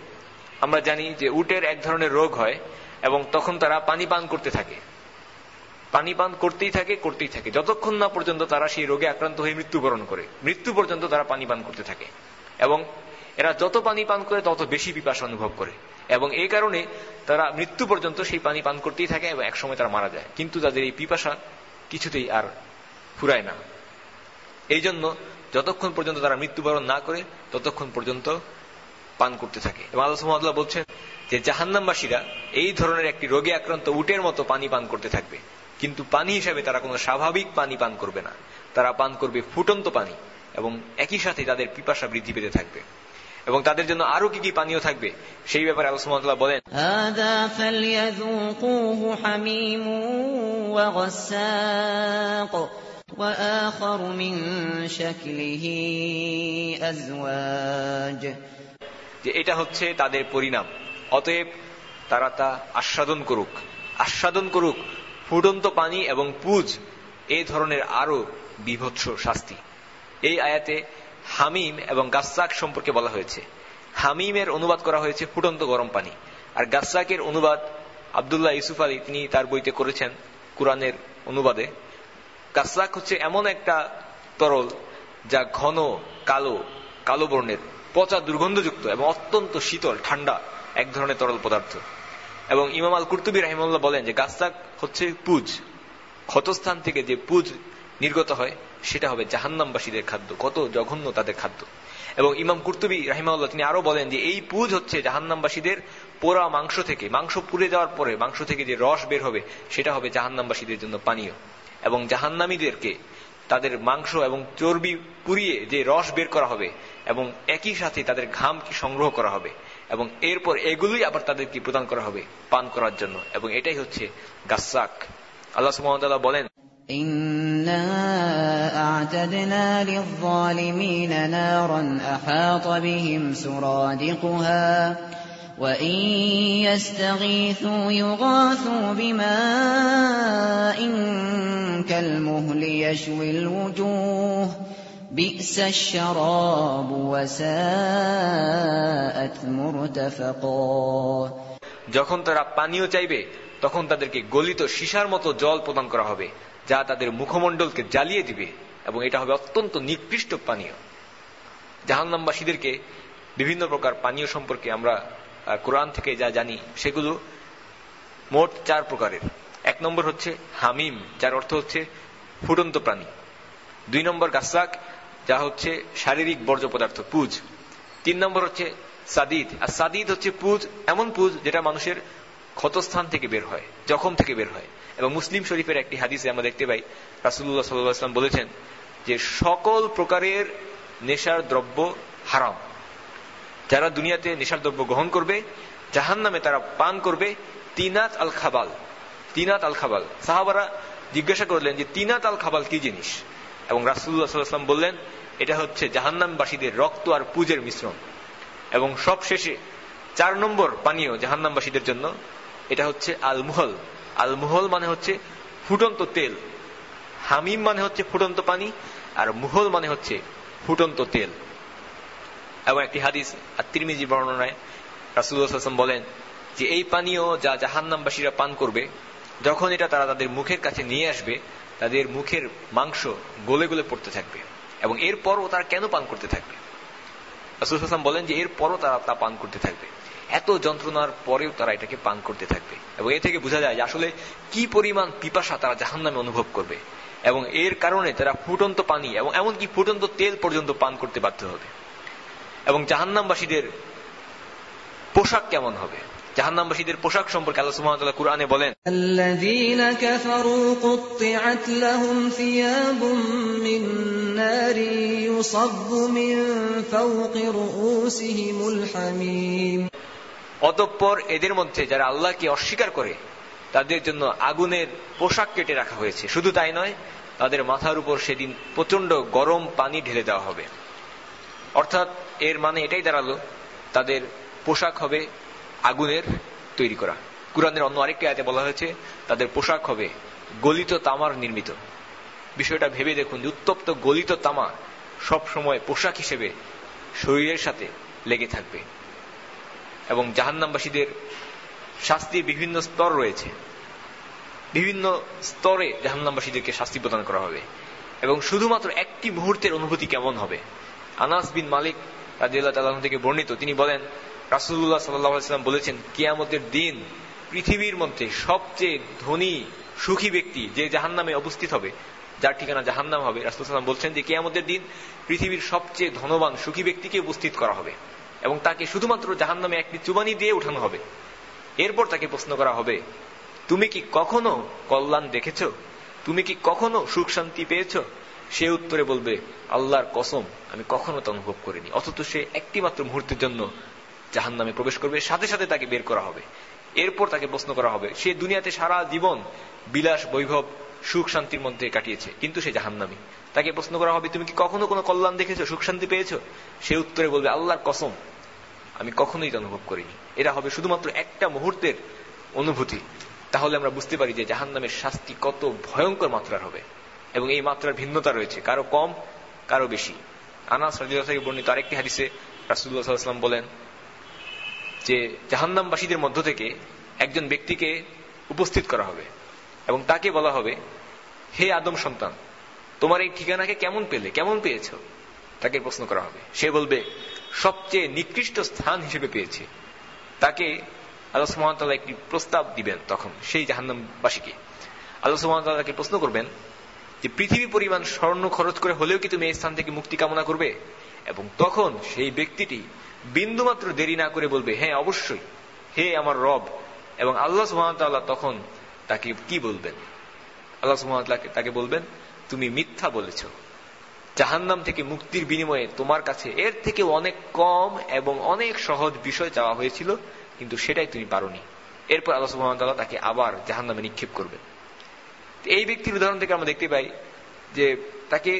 আমরা জানি যে উটের এক ধরনের রোগ হয় এবং তখন তারা পানি পান করতে থাকে। পানি পান করতেই থাকে করতেই থাকে। যতক্ষণ না পর্যন্ত তারা সেই রোগে আক্রান্ত হয়ে মৃত্যুবরণ করে, মৃত্যু পর্যন্ত তারা পানি পান করতে থাকে। এবং এরা যত পানি পান করে, তত বেশি পিপাসা অনুভব করে। এবং এই কারণে তারা মৃত্যু পর্যন্ত সেই পানি পান করতেই থাকে এবং একসময় তারা মারা যায়। কিন্তু তাদের এই পিপাসা কিছুতেই আর ফুরায় না। এই জন্য যতক্ষণ পর্যন্ত তারা মৃত্যুবরণ না করে, ততক্ষণ পর্যন্ত পান করতে থাকে। এবং আল্লাহ বলছেন যে, জাহান্নামবাসীরা এই ধরনের একটি রোগে আক্রান্ত উটের মতো পানি পান করতে থাকবে। কিন্তু পানি হিসাবে তারা কোনো স্বাভাবিক পানি পান করবে না। তারা পান করবে ফুটন্ত পানি এবং একই সাথে তাদের পিপাসা বৃদ্ধি পেতে থাকবে। এবং তাদের জন্য আরো কি কি পানীয় থাকবে সেই ব্যাপারে আলোচনা বলেন هذا فليذوقوه حميم وغساق وآخر من شكله أزواج যে এটা হচ্ছে তাদের পরিণাম অতএব তারা তা আস্বাদন করুক আস্বাদন করুক ফুটন্ত পানি এবং পুজ এই ধরনের আরো বিভৎস শাস্তি এই আয়াতে হামিম এবং গাসাক সম্পর্কে বলা হয়েছে। হামিমের অনুবাদ করা হয়েছে ফুটন্ত গরম পানি। আর গাসাকের অনুবাদ আবদুল্লাহ ইউসুফ আলী, তিনি তার বইতে করেছেন কোরআনের অনুবাদে। গাসাক হচ্ছে এমন একটা তরল যা ঘন, কালো কালো বর্ণের, পচা দুর্গন্ধযুক্ত এবং অত্যন্ত শীতল, ঠান্ডা এক ধরনের তরল পদার্থ। এবং ইমাম আল কুর্তুবী রাহিমুল্লাহ বলেন যে গাছাক হচ্ছে পুজ। ক্ষতস্থান থেকে যে পুজ নির্গত হয় সেটা হবে জাহান্নামবাসীদের খাদ্য। কত জঘন্য তাদের খাদ্য। এবং ইমাম কুর্তুবী রাহিমাউল্লাহ তিনি আরও বলেন যে এই পুজ হচ্ছে জাহান্নামবাসীদের পোড়া মাংস থেকে। মাংস পুড়ে যাওয়ার পরে মাংস থেকে যে রস বের হবে, সেটা হবে জাহান্নামবাসীদের জন্য পানীয়। এবং জাহান্নামীদেরকে তাদের মাংস এবং চর্বি পুড়িয়ে যে রস বের করা হবে, এবং একই সাথে তাদের ঘাম কি সংগ্রহ করা হবে, এবং এরপর এগুলোই আবার তাদেরকে প্রদান করা হবে পান করার জন্য। এবং এটাই হচ্ছে গাসাক। আল্লাহ সুমতাল্লাহ বলেন إنا أعتدنا للظالمين نارا أحاط بهم سرادقها وإن يستغيثوا يغاثوا بماء كالمهل يشوي الوجوه بئس الشراب وساءت مرتفقا যখন তারা পানীয় চাইবে তখন তাদেরকে গলিত সীসার মতো জল প্রদান করা হবে যা তাদের মুখমণ্ডলকে জ্বালিয়ে দিবে এবং এটা হবে অত্যন্ত নিকৃষ্ট পানীয়। জাহান্নামবাসীদেরকে বিভিন্ন প্রকার পানীয় সম্পর্কে আমরা কোরআন থেকে যা জানি সেগুলো মোট চার প্রকারের। এক নম্বর হচ্ছে হামিম, যার অর্থ হচ্ছে ফুটন্ত প্রাণী। দুই নম্বর গাসাক যা হচ্ছে শারীরিক বর্জ্য পদার্থ, পুজ। তিন নম্বর হচ্ছে সাদিদ। আর সাদিদ হচ্ছে পুজ, এমন পুজ যেটা মানুষের ক্ষতস্থান থেকে বের হয়, জখম থেকে বের হয়। এবং মুসলিম শরীফের একটি হাদিসে আমরা দেখতে পাই রাসুল্লাহ সাল্লাম বলেছেন যে সকল প্রকারের নেশার দ্রব্য হারাম। যারা দুনিয়াতে নেশার দ্রব্য গ্রহণ করবে জাহান নামে তারা পান করবে তিনাত আল খাবাল তিনাত আল খাবাল সাহাবারা জিজ্ঞাসা করলেন যে তিনাত আল খাবাল কি জিনিস? এবং রাসুল্লাহ সাল্লাম বললেন, এটা হচ্ছে জাহান্নামবাসীদের রক্ত আর পুজের মিশ্রণ। এবং সব শেষে চার নম্বর পানীয় জাহান্নামবাসীদের জন্য, এটা হচ্ছে আল মুহল আল মুহল মানে হচ্ছে ফুটন্ত তেল। হামিম মানে হচ্ছে ফুটন্ত পানি, আর মুহল মানে হচ্ছে ফুটন্ত তেল। এবং একটি হাদিস আর তিরমিজি বর্ণনায় রাসুল্লাহাম বলেন যে এই পানীয় যা জাহান্নামবাসীরা পান করবে, যখন এটা তারা তাদের মুখের কাছে নিয়ে আসবে, তাদের মুখের মাংস গলে গলে পড়তে থাকবে এবং এরপরও তারা কেন পান করতে থাকবে? রাসুল হাসান বলেন যে এরপরও তারা তা পান করতে থাকবে। এত যন্ত্রণার পরেও তারা এটাকে পান করতে থাকবে। এবং এ থেকে বোঝা যায় যে আসলে কি পরিমাণ পিপাসা তারা জাহান নামে অনুভব করবে। এবং এর কারণে তারা ফুটন্ত পানি এবং এমনকি ফুটন্ত তেল পর্যন্ত পান করতে বাধ্য হবে। এবং জাহান্নামবাসীদের পোশাক কেমন হবে? জাহান্নামবাসীদের পোশাক সম্পর্কে আল্লাহ সুবহানাহু কুরআনে বলেন, আল্লাযীনা কাফারু কুত্তিআত লাহুম সিয়াবুম মিন নারি ইউসাব্বু মিন ফাওqi রুউসিহিমুল হামীম। অতঃপর এদের মধ্যে যারা আল্লাহকে অস্বীকার করে, তাদের জন্য আগুনের পোশাক কেটে রাখা হয়েছে। শুধু তাই নয়, তাদের মাথার উপর সেদিন প্রচণ্ড গরম পানি ঢেলে দেওয়া হবে। অর্থাৎ এর মানে এটাই দাঁড়াল, তাদের পোশাক হবে আগুনের তৈরি করা। কুরআনের অন্য আরেকটি আয়তে বলা হয়েছে, তাদের পোশাক হবে গলিত তামার নির্মিত। বিষয়টা ভেবে দেখুন যে উত্তপ্ত গলিত তামা সব সময় পোশাক হিসেবে শরীরের সাথে লেগে থাকবে। এবং জাহান্নামবাসীদের শাস্তির বিভিন্ন স্তর রয়েছে। বিভিন্ন স্তরে জাহান্নামবাসীদেরকে শাস্তি প্রদান করা হবে। এবং শুধুমাত্র একটি মুহূর্তের অনুভূতি কেমন হবে? আনাস বিন মালিক রাজিউল্লাহ থেকে বর্ণিত, তিনি বলেন রাসুল্লাহ সাল্লাম বলেছেন, কিয়ামতের দিন পৃথিবীর মধ্যে সবচেয়ে ধনী, সুখী ব্যক্তি যে জাহান নামে উপস্থিত হবে, যার ঠিকানা জাহান্নাম হবে রাসুল সাল্লাম বলছেন যে কেয়ামতের দিন পৃথিবীর সবচেয়ে ধনবান, সুখী ব্যক্তিকে উপস্থিত করা হবে। এবং তাকে শুধুমাত্র জাহান নামে একটি চুবানি দিয়ে উঠানো হবে। এরপর তাকে প্রশ্ন করা হবে, তুমি কি কখনো কল্যাণ দেখেছ? তুমি কি কখনো সুখ শান্তি পেয়েছ? সে উত্তরে বলবে, আল্লাহর কসম, আমি কখনো তা অনুভব করিনি। অথচ সে একটি মাত্র মুহূর্তের জন্য জাহান নামে প্রবেশ করবে, সাথে সাথে তাকে বের করা হবে। এরপর তাকে প্রশ্ন করা হবে, সে দুনিয়াতে সারা জীবন বিলাস, বৈভব, সুখ শান্তির মধ্যে কাটিয়েছে, কিন্তু সে জাহান্নামি। তাকে প্রশ্ন করা হবে, তুমি কি কখনো কোনো কল্যাণ দেখেছ, সুখ শান্তি পেয়েছ? সে উত্তরে বলবে, আল্লাহর কসম আমি কখনোই তা অনুভব করিনি। এটা হবে শুধুমাত্র একটা মুহূর্তের অনুভূতি। তাহলে আমরা বুঝতে পারি যে জাহান নামের শাস্তি কত ভয়ঙ্কর মাত্রার হবে। এবং এই মাত্রার ভিন্নতা রয়েছে, কারও কম, কারও বেশি। আনাস রাজিউল্লাহ থেকে বর্ণিত আরেকটি হাদিসে রাসুল্লাহ সাল্লাম বলেন যে জাহান্নামবাসীদের মধ্য থেকে একজন ব্যক্তিকে উপস্থিত করা হবে এবং তাকে বলা হবে, হে আদম সন্তান, তোমার এই ঠিকানাকে কেমন পেলে? কেমন পেয়েছ? তাকে প্রশ্ন করা হবে। সে বলবে সবচেয়ে নিকৃষ্ট স্থান হিসেবে পেয়েছে। তাকে আল্লাহ সুহামতাল্লাহ একটি প্রস্তাব দিবেন তখন, সেই জাহান্নামবাসীকে। আল্লাহ সুহামতাল্লাহকে প্রশ্ন করবেন যে, পৃথিবী পরিমাণ স্বর্ণ খরচ করে হলেও কি তুমি এই স্থান থেকে মুক্তি কামনা করবে? এবং তখন সেই ব্যক্তিটি বিন্দুমাত্র দেরি না করে বলবে হ্যাঁ অবশ্যই। হে আমার রব। এবং আল্লাহ সুহামতাল্লাহ তখন তাকে কি বলবেন? আল্লাহ সুহামতাল্লাহ তাকে বলবেন, তুমি মিথ্যা বলেছ। জাহান্নাম থেকে মুক্তির বিনিময়ে তোমার কাছে এর থেকে অনেক কম এবং অনেক সহজ বিষয় চাওয়া হয়েছিল, কিন্তু সেটাই তুমি পারোনি। এরপর আল্লাহ সুহামতাল্লাহ তাকে আবার জাহান্নামে নিক্ষেপ করবেন এই ব্যক্তির উদাহরণ থেকে আমরা দেখতে পাই যে তাকে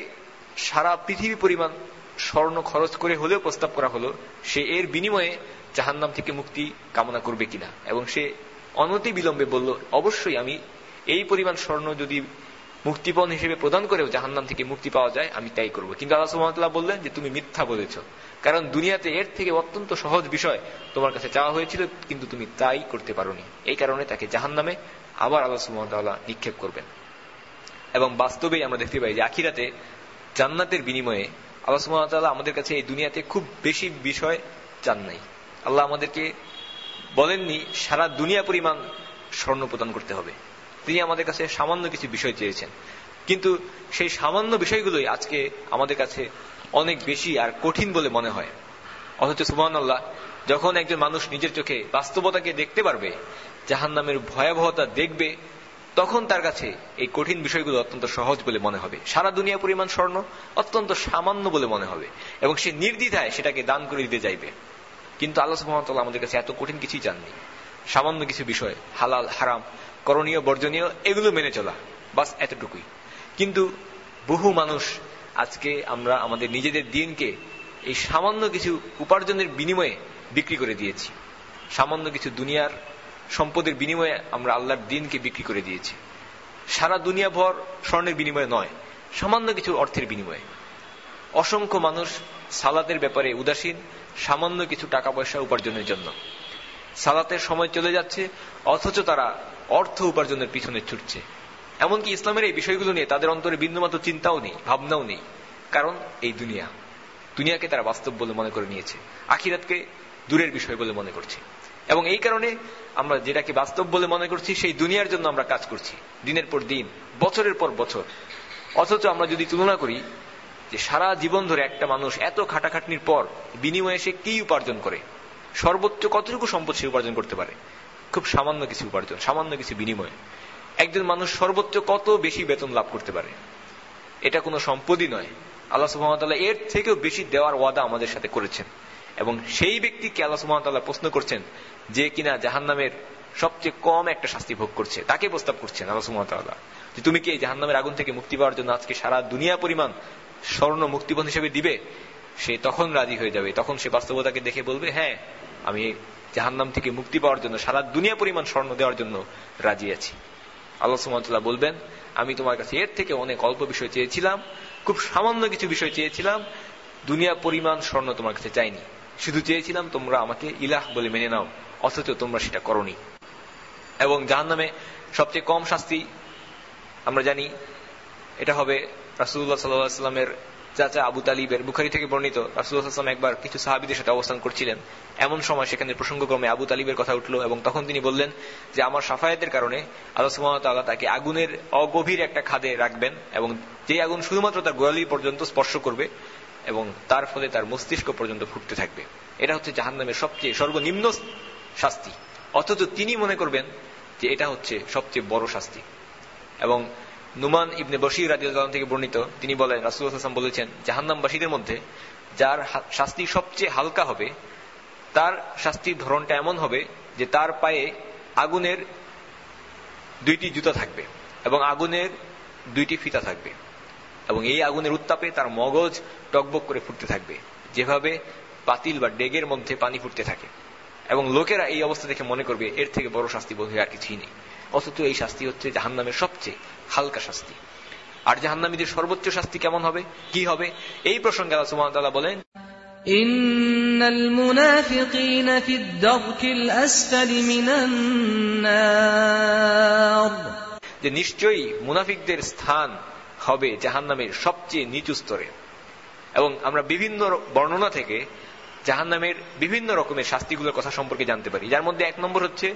সারা পৃথিবী পরিমাণ স্বর্ণ খরচ করে হলেও প্রস্তাব করা হলো, সে এর বিনিময়ে জাহান্নাম থেকে মুক্তি কামনা করবে কিনা। এবং সে অনতি বিলম্বে বলল, অবশ্যই আমি এই পরিমাণ স্বর্ণ যদি মুক্তিপণ হিসেবে প্রদান করেও জাহান্নাম থেকে মুক্তি পাওয়া যায়, আমি তাই করব। কিন্তু আল্লাহ সুহামতাল্লাহ বললেন যে, তুমি মিথ্যা বলেছ। কারণ দুনিয়াতে এর থেকে অত্যন্ত সহজ বিষয় তোমার কাছে চাওয়া হয়েছিল, কিন্তু তুমি তাই করতে পারোনি। এই কারণে তাকে জাহান্নামে আবার আল্লাহ সুহামতাল্লাহ নিক্ষেপ করবেন। এবং বাস্তবেই আমরা দেখতে পাই যে, আখিরাতে জান্নাতের বিনিময়ে আল্লাহ সুহামতাল্লাহ আমাদের কাছে এই দুনিয়াতে খুব বেশি বিষয় চান নাই। আল্লাহ আমাদেরকে বলেননি, সারা দুনিয়া পরিমাণ স্বর্ণ প্রদান করতে হবে। তিনি আমাদের কাছে সামান্য কিছু বিষয় চেয়েছেন। কিন্তু সেই সামান্য বিষয়গুলোই আজকে আমাদের কাছে অনেক বেশি আর কঠিন বলে মনে হয়। অথচ সুবাহ যখন একজন মানুষ নিজের চোখে বাস্তবতাকে দেখতে পারবে জাহান নামের ভয়াবহতা দেখবে, তখন তার কাছে এই কঠিন বিষয়গুলো অত্যন্ত সহজ বলে মনে হবে। সারা দুনিয়া পরিমাণ স্বর্ণ অত্যন্ত সামান্য বলে মনে হবে। এবং সে নির্দ্বিধায় সেটাকে দান করে দিতে চাইবে। কিন্তু আল্লাহ সুহামতাল্লাহ আমাদের কাছে এত কঠিন কিছুই জাননি সামান্য কিছু বিষয়, হালাল, হারাম করণীয়, বর্জনীয়, এগুলো মেনে চলা। বাস এতটুকুই। কিন্তু বহু মানুষ আজকে আমরা আমাদের নিজেদের দিনকে এই সামান্য কিছু উপার্জনের বিনিময়ে বিক্রি করে দিয়েছি। সামান্য কিছু দুনিয়ার সম্পদের বিনিময়ে আমরা আল্লাহর দিনকে বিক্রি করে দিয়েছি। সারা দুনিয়া ভর স্বর্ণের বিনিময়ে নয়, সামান্য কিছু অর্থের বিনিময়ে। অসংখ্য মানুষ সালাতের ব্যাপারে উদাসীন, সামান্য কিছু টাকা পয়সা উপার্জনের জন্য। সালাতের সময় চলে যাচ্ছে, অথচ তারা অর্থ উপার্জনের পিছনে ছুটছে। এমনকি ইসলামের এই বিষয়গুলো নিয়ে তাদের অন্তরে বিন্দুমাত্র চিন্তাও নেই, ভাবনাও নেই। কারণ এই দুনিয়া, দুনিয়াকে তারা বাস্তব বলে মনে করে নিয়েছে, আখিরাতকে দূরের বিষয় বলে মনে করছে। এবং এই কারণে আমরা যেটাকে বাস্তব বলে মনে করছি, সেই দুনিয়ার জন্য আমরা কাজ করছি, দিনের পর দিন, বছরের পর বছর। অথচ আমরা যদি তুলনা করি যে সারা জীবন ধরে একটা মানুষ এত খাটাখাটনির পর বিনিময়ে সে কি উপার্জন করে? সর্বোচ্চ কতটুকু সম্পদ সে উপার্জন করতে পারে? খুব সামান্য কিছু উপার্জন, সামান্য কিছু বিনিময়ে। একজন মানুষ সর্বোচ্চ কত বেশি বেতন লাভ করতে পারে? এটা কোনো সম্পদই নয়। আল্লাহ সুহামতাল্লাহ এর থেকেও বেশি দেওয়ার ওয়াদা আমাদের সাথে করেছেন। এবং সেই ব্যক্তিকে আল্লাহ সুহামতাল্লাহ প্রশ্ন করছেন যে কিনা জাহান নামের সবচেয়ে কম একটা শাস্তি ভোগ করছে। তাকে প্রস্তাব করছেন আল্লাহ সুহামতাল্লাহ যে তুমি কি এই জাহান নামের আগুন থেকে মুক্তি পাওয়ার জন্য আজকে সারা দুনিয়া পরিমাণ স্বর্ণ মুক্তিপণ হিসেবে দিবে? সে তখন রাজি হয়ে যাবে। তখন সে বাস্তবতাকে দেখে বলবে হ্যাঁ আমি জাহান্নাম থেকে মুক্তি পাওয়ার জন্য, সারা দুনিয়া পরিমাণ স্বর্ণ দেওয়ার জন্য রাজি আছি। আল্লাহ সুমতলা বলবেন, আমি তোমার কাছে এর থেকে অনেক অল্প বিষয় চেয়েছিলাম, খুব সামান্য কিছু বিষয় চেয়েছিলাম, দুনিয়া পরিমাণ স্বর্ণ তোমার কাছে চাইনি। শুধু চেয়েছিলাম তোমরা আমাকে ইলাহ বলে মেনে নাও, অথচ তোমরা সেটা করনি। এবং জাহান নামে সবচেয়ে কম শাস্তি আমরা জানি, এটা হবে রাসুল্লাহ সাল্লামের চাচা আবু তালিবের বুখারি থেকে বর্ণিত রাসুল্লাহাম একবার কিছু সাহাবিদের সাথে অবস্থান করছিলেন। এমন সময় সেখানে প্রসঙ্গক্রমে আবু তালিবের কথা উঠল এবং তখন তিনি বললেন যে, আমার সাফায়াতের কারণে আল্লাহ সুমতাল্লাহ তাকে আগুনের অগভীর একটা খাদে রাখবেন এবং যে আগুন শুধুমাত্র তার গোয়ালি পর্যন্ত স্পর্শ করবে এবং তার ফলে তার মস্তিষ্ক পর্যন্ত ফুটতে থাকবে। এটা হচ্ছে জাহান্নামের সবচেয়ে সর্বনিম্ন শাস্তি। অথচ তিনি মনে করবেন যে, এটা হচ্ছে সবচেয়ে বড় শাস্তি। এবং নুমান ইবনে বশির রাজিউল্লাহ থেকে বর্ণিত, তিনি বলেন রাসুল হাসান বলেছেন, জাহান্নামবাসীদের মধ্যে যার শাস্তি সবচেয়ে হালকা হবে, তার শাস্তির ধরনটা এমন হবে যে তার পায়ে আগুনের দুইটি জুতা থাকবে এবং আগুনের দুইটি ফিতা থাকবে এবং এই আগুনের উত্তাপে তার মগজ টকবক করে ফুটতে থাকবে, যেভাবে পাতিল বা ডেগের মধ্যে পানি ফুটতে থাকে। এবং লোকেরা এই অবস্থা দেখে মনে করবে, এর থেকে বড় শাস্তি বোধ হয় আর কিছুই নেই। অথচ এই শাস্তি হচ্ছে জাহান্নামের সবচেয়ে হালকা শাস্তি। আর জাহান্নামীদের সর্বোচ্চ শাস্তি কেমন হবে? কি হবে? এই প্রসঙ্গে আল্লাহ সুবহানাহু বলেন যে নিশ্চয়ই মুনাফিকদের স্থান হবে জাহান নামের সবচেয়ে নিচু স্তরে। এবং আমরা বিভিন্ন বর্ণনা থেকে জাহান নামের বিভিন্ন রকমের শাস্তিগুলোর কথা সম্পর্কে জানতে পারি। যার মধ্যে এক নম্বর হচ্ছে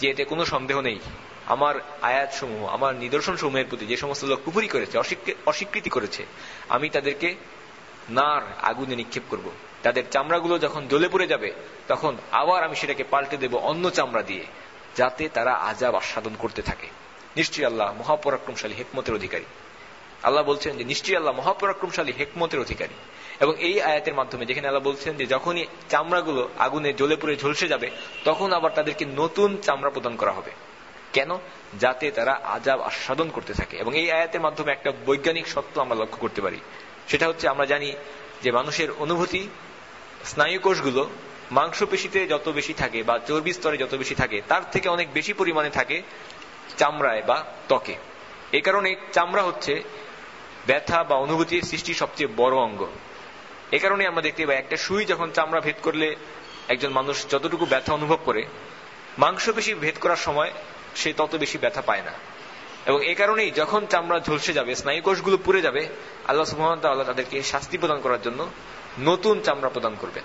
যে এতে কোনো সন্দেহ নেই। আমার আয়াত সমূহ আমার নিদর্শন সমূহের প্রতি যে সমস্ত লোক কুপুরি করেছে অস্বীকৃতি করেছে, আমি তাদেরকে নার আগুনে নিক্ষেপ করব। তাদের চামড়াগুলো যখন জ্বলে পড়ে যাবে, তখন আবার আমি সেটাকে পাল্টে দেব অন্য চামড়া দিয়ে, যাতে তারা আজাব আস্বাদন করতে থাকে। নিশ্চয়ই আল্লাহ মহাপরাক্রমশালী হেকমতের অধিকারী। আল্লাহ বলছেন যে, নিশ্চয়ই আল্লাহ মহাপরাক্রমশালী হেকমতের অধিকারী। এবং এই আয়াতের মাধ্যমে যেখানে আল্লাহ বলছেন যে যখনই চামড়াগুলো আগুনে জ্বলে পুড়ে ঝলসে যাবে, তখন আবার তাদেরকে নতুন চামড়া প্রদান করা হবে। কেন? যাতে তারা আজাব আস্বাদন করতে থাকে। এবং এই আয়াতের মাধ্যমে একটা বৈজ্ঞানিক সত্য আমরা লক্ষ্য করতে পারি। সেটা হচ্ছে আমরা জানি যে মানুষের অনুভূতি স্নায়ু কোষগুলো মাংসপেশিতে যত বেশি থাকে বা চর্বি স্তরে যত বেশি থাকে, তার থেকে অনেক বেশি পরিমাণে থাকে চামড়ায় বা ত্বকে। এই কারণে চামড়া হচ্ছে ব্যথা বা অনুভূতির সৃষ্টির সবচেয়ে বড় অঙ্গ। এ কারণে আমরা দেখতে পাই, একটা সুই যখন চামড়া ভেদ করলে একজন মানুষ যতটুকু ব্যথা অনুভব করে মাংসপেশি ভেদ করার সময় সে তত বেশি ব্যথা পায় না। এবং এ কারণেই যখন চামড়া ঝলসে যাবে, স্নায়ু কোষগুলো পুড়ে যাবে, আল্লাহ সুহামতাল্লাহ তাদেরকে শাস্তি প্রদান করার জন্য নতুন চামড়া প্রদান করবেন।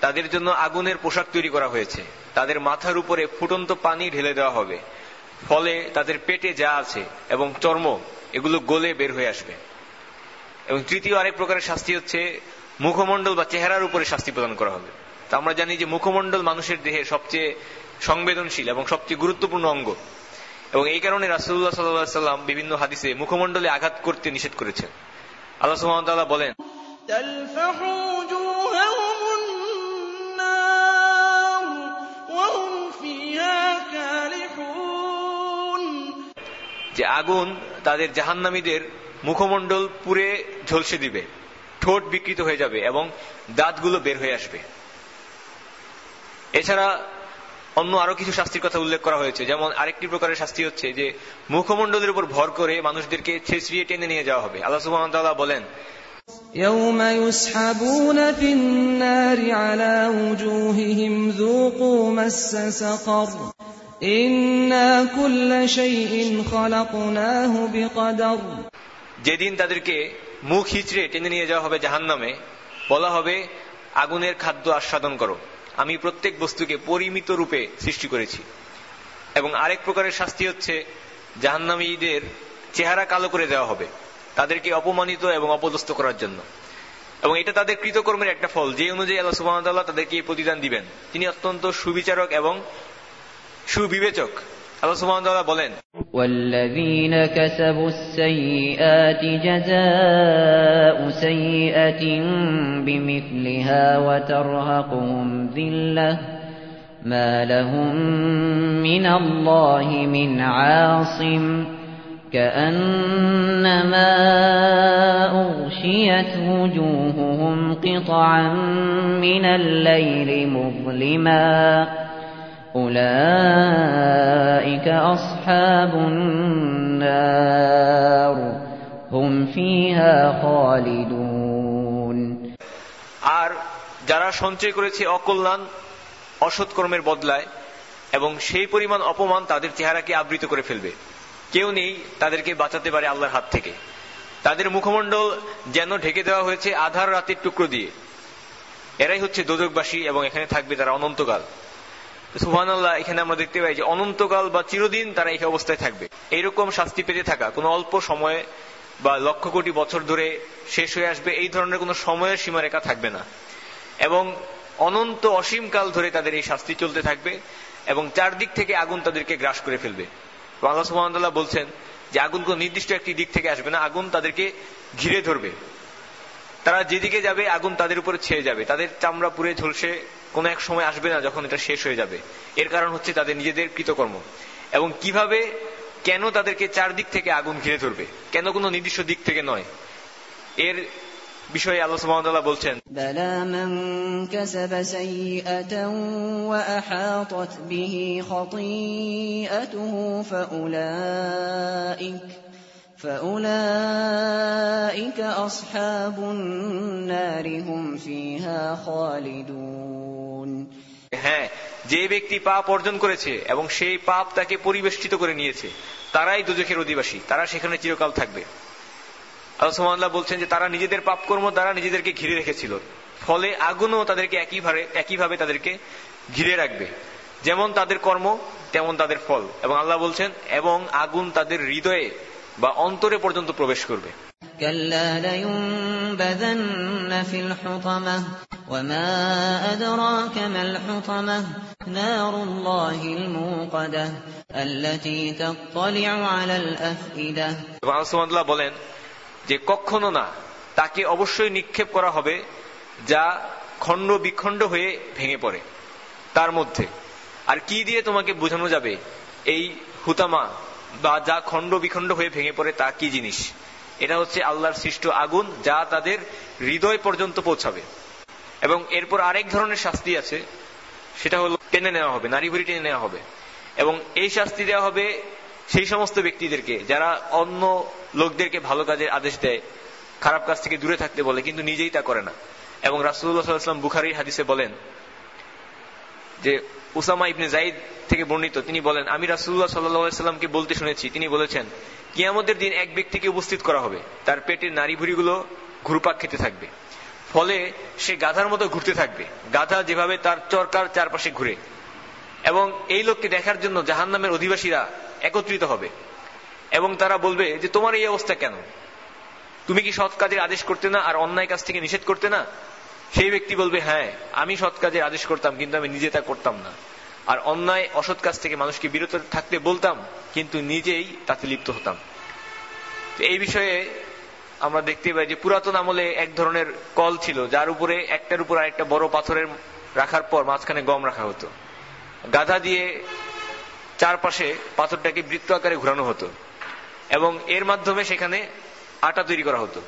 তাদের জন্য আগুনের পোশাক তৈরি করা হয়েছে। তাদের মাথার উপরে ফুটন্ত পানি ঢেলে দেওয়া হবে। ফলে তাদের পেটে যা আছে এবং চর্ম, এগুলো গলে বের হয়ে আসবে। এবং তৃতীয় আরেক প্রকারের শাস্তি হচ্ছে মুখমণ্ডল বা চেহারার উপরে শাস্তি প্রদান করা হবে। তা আমরা জানি যে মুখমণ্ডল মানুষের দেহে সবচেয়ে সংবেদনশীল এবং সবচেয়ে গুরুত্বপূর্ণ অঙ্গ। এবং এই কারণে রাসুল্লাহ সাল্লাম বিভিন্ন হাদিসে মুখমণ্ডলে আঘাত করতে নিষেধ করেছেন। আল্লাহ বলেন যে আগুন তাদের জাহান্নামীদের মুখমণ্ডল পুড়ে ঝলসে দিবে ঠোঁট বিকৃত হয়ে যাবে এবং দাঁতগুলো বের হয়ে আসবে এছাড়া অন্য আরো কিছু শাস্তির কথা উল্লেখ করা হয়েছে যেমন আরেকটি প্রকারের শাস্তি হচ্ছে যে মুখমণ্ডলের উপর ভর করে মানুষদেরকে ছেঁচড়িয়ে টেনে নিয়ে যাওয়া হবে আল্লাহ সুবহানাহু বলেন يوم يسحبون في النار على وجوههم ذوقوا مس سقر যেদিন তাদেরকে মুখ হিচড়ে টেনে নিয়ে যাওয়া হবে জাহান নামে বলা হবে, আগুনের খাদ্য আস্বাদন করো। আমি প্রত্যেক বস্তুকে পরিমিত রূপে সৃষ্টি করেছি। এবং আরেক প্রকারের শাস্তি হচ্ছে জাহান্নামীদের চেহারা কালো করে দেওয়া হবে, তাদেরকে অপমানিত এবং অপদস্থ করার জন্য। এবং এটা তাদের কৃতকর্মের একটা ফল। যে অনুযায়ী আল্লাহ সুবাহ তাদেরকে এই প্রতিদান দিবেন, তিনি অত্যন্ত সুবিচারক এবং সুবিবেচক আল্লাহ সুবাহতাল্লাহ বলেন والذين كسبوا السيئات جزاء سيئة بمثلها وترهقهم ذلة ما لهم من الله من عاصم كأنما أغشيت وجوههم قطعا من الليل مظلما أولئك أصحاب النار هم فيها خالدون আর যারা সঞ্চয় করেছে অকল্যাণ অসৎকর্মের বদলায় এবং সেই পরিমাণ অপমান তাদের চেহারাকে আবৃত করে ফেলবে কেউ নেই তাদেরকে বাঁচাতে পারে আল্লাহর হাত থেকে তাদের মুখমণ্ডল যেন ঢেকে দেওয়া হয়েছে আধার রাতের টুকরো দিয়ে এরাই হচ্ছে দোদকবাসী এবং এখানে থাকবে তারা অনন্তকাল সুহান এখানে আমরা দেখতে পাই যে অনন্তকাল বা চিরদিন তারা এই অবস্থায় থাকবে। এইরকম শাস্তি পেতে থাকা, কোনো অল্প সময়ে বা লক্ষ কোটি বছর ধরে শেষ হয়ে আসবে, এই ধরনের কোনো সময়ের সীমারেখা থাকবে না। এবং অনন্ত অসীম কাল ধরে তাদের এই শাস্তি চলতে থাকবে এবং চারদিক থেকে আগুন তাদেরকে গ্রাস করে ফেলবে। আল্লাহ সুহামতাল্লাহ বলছেন যে আগুন কোন নির্দিষ্ট একটি দিক থেকে আসবে না, আগুন তাদেরকে ঘিরে ধরবে। তারা যেদিকে যাবে, আগুন তাদের উপরে ছেয়ে যাবে। তাদের চামড়া পুড়ে ঝলসে কোন এক সময় আসবে না যখন এটা শেষ হয়ে যাবে। এর কারণ হচ্ছে তাদের নিজেদের কৃতকর্ম। এবং কীভাবে কেন তাদেরকে চারদিক থেকে আগুন ঘিরে ধরবে? কেন কোনো নির্দিষ্ট দিক থেকে নয়? এর বিষয়ে আল্লাহ সুবহানাহু বলছেন فأولئك أصحاب النار هم فيها خالدون হ্যাঁ যে ব্যক্তি পাপ অর্জন করেছে এবং সেই পাপ তাকে পরিবেষ্টিত করে নিয়েছে তারাই দুজখের অধিবাসী তারা সেখানে চিরকাল থাকবে আল্লাহ সুবহানাল্লাহ বলছেন যে তারা নিজেদের পাপকর্ম দ্বারা নিজেদেরকে ঘিরে রেখেছিল ফলে আগুনও তাদেরকে একইভাবে একইভাবে তাদেরকে ঘিরে রাখবে যেমন তাদের কর্ম তেমন তাদের ফল এবং আল্লাহ বলছেন এবং আগুন তাদের হৃদয়ে বা অন্তরে পর্যন্ত প্রবেশ করবে। বলেন যে কখনো না তাকে অবশ্যই নিক্ষেপ করা হবে যা খণ্ড বিখণ্ড হয়ে ভেঙে পড়ে। তার মধ্যে। আর কি দিয়ে তোমাকে বোঝানো যাবে? এই হুতামা বা যা খণ্ড বিখণ্ড হয়ে ভেঙে পড়ে তা কি জিনিস? এটা হচ্ছে আল্লাহর সৃষ্ট আগুন যা তাদের হৃদয় পর্যন্ত পৌঁছাবে। এবং এরপর আরেক ধরনের শাস্তি আছে, সেটা হলো টেনে নেওয়া হবে নারী ভুড়ি টেনে নেওয়া হবে। এবং এই শাস্তি দেওয়া হবে সেই সমস্ত ব্যক্তিদেরকে যারা অন্য লোকদেরকে ভালো কাজের আদেশ দেয়, খারাপ কাজ থেকে দূরে থাকতে বলে, কিন্তু নিজেই তা করে না। এবং রাসুল্লাহ সাল্লাম হাদিসে বলেন যে উসামা ইবনে জাইদ থেকে বর্ণিত, তিনি বলেন, আমি রাসুল্লাহ সাল্লাহামকে বলতে শুনেছি, তিনি বলেছেন, কিয়ামতের দিন এক ব্যক্তিকে উপস্থিত করা হবে, তার পেটের নারী ভুড়িগুলো ঘুরপাক খেতে থাকবে। ফলে সে গাধার মতো ঘুরতে থাকবে, গাধা যেভাবে তার চরকার চারপাশে ঘুরে। এবং এই লোককে দেখার জন্য জাহান নামের অধিবাসীরা একত্রিত হবে। এবং তারা বলবে যে, তোমার এই অবস্থা কেন? তুমি কি সৎ কাজের আদেশ করতে না আর অন্যায় কাজ থেকে নিষেধ করতে না? সেই ব্যক্তি বলবে হ্যাঁ আমি সৎ কাজের আদেশ করতাম, কিন্তু আমি নিজে তা করতাম না। আর অন্যায়, অসৎ কাজ থেকে মানুষকে বিরত থাকতে বলতাম, কিন্তু নিজেই তাতে লিপ্ত হতাম। এই বিষয়ে আমরা দেখতে পাই যে পুরাতন আমলে এক ধরনের কল ছিল, যার উপরে, একটার উপর আরেকটা বড় পাথরের রাখার পর মাঝখানে গম রাখা হতো। গাধা দিয়ে চারপাশে পাথরটাকে বৃত্ত আকারে ঘোরানো হতো, এবং এর মাধ্যমে সেখানে আটা তৈরি করা হতো।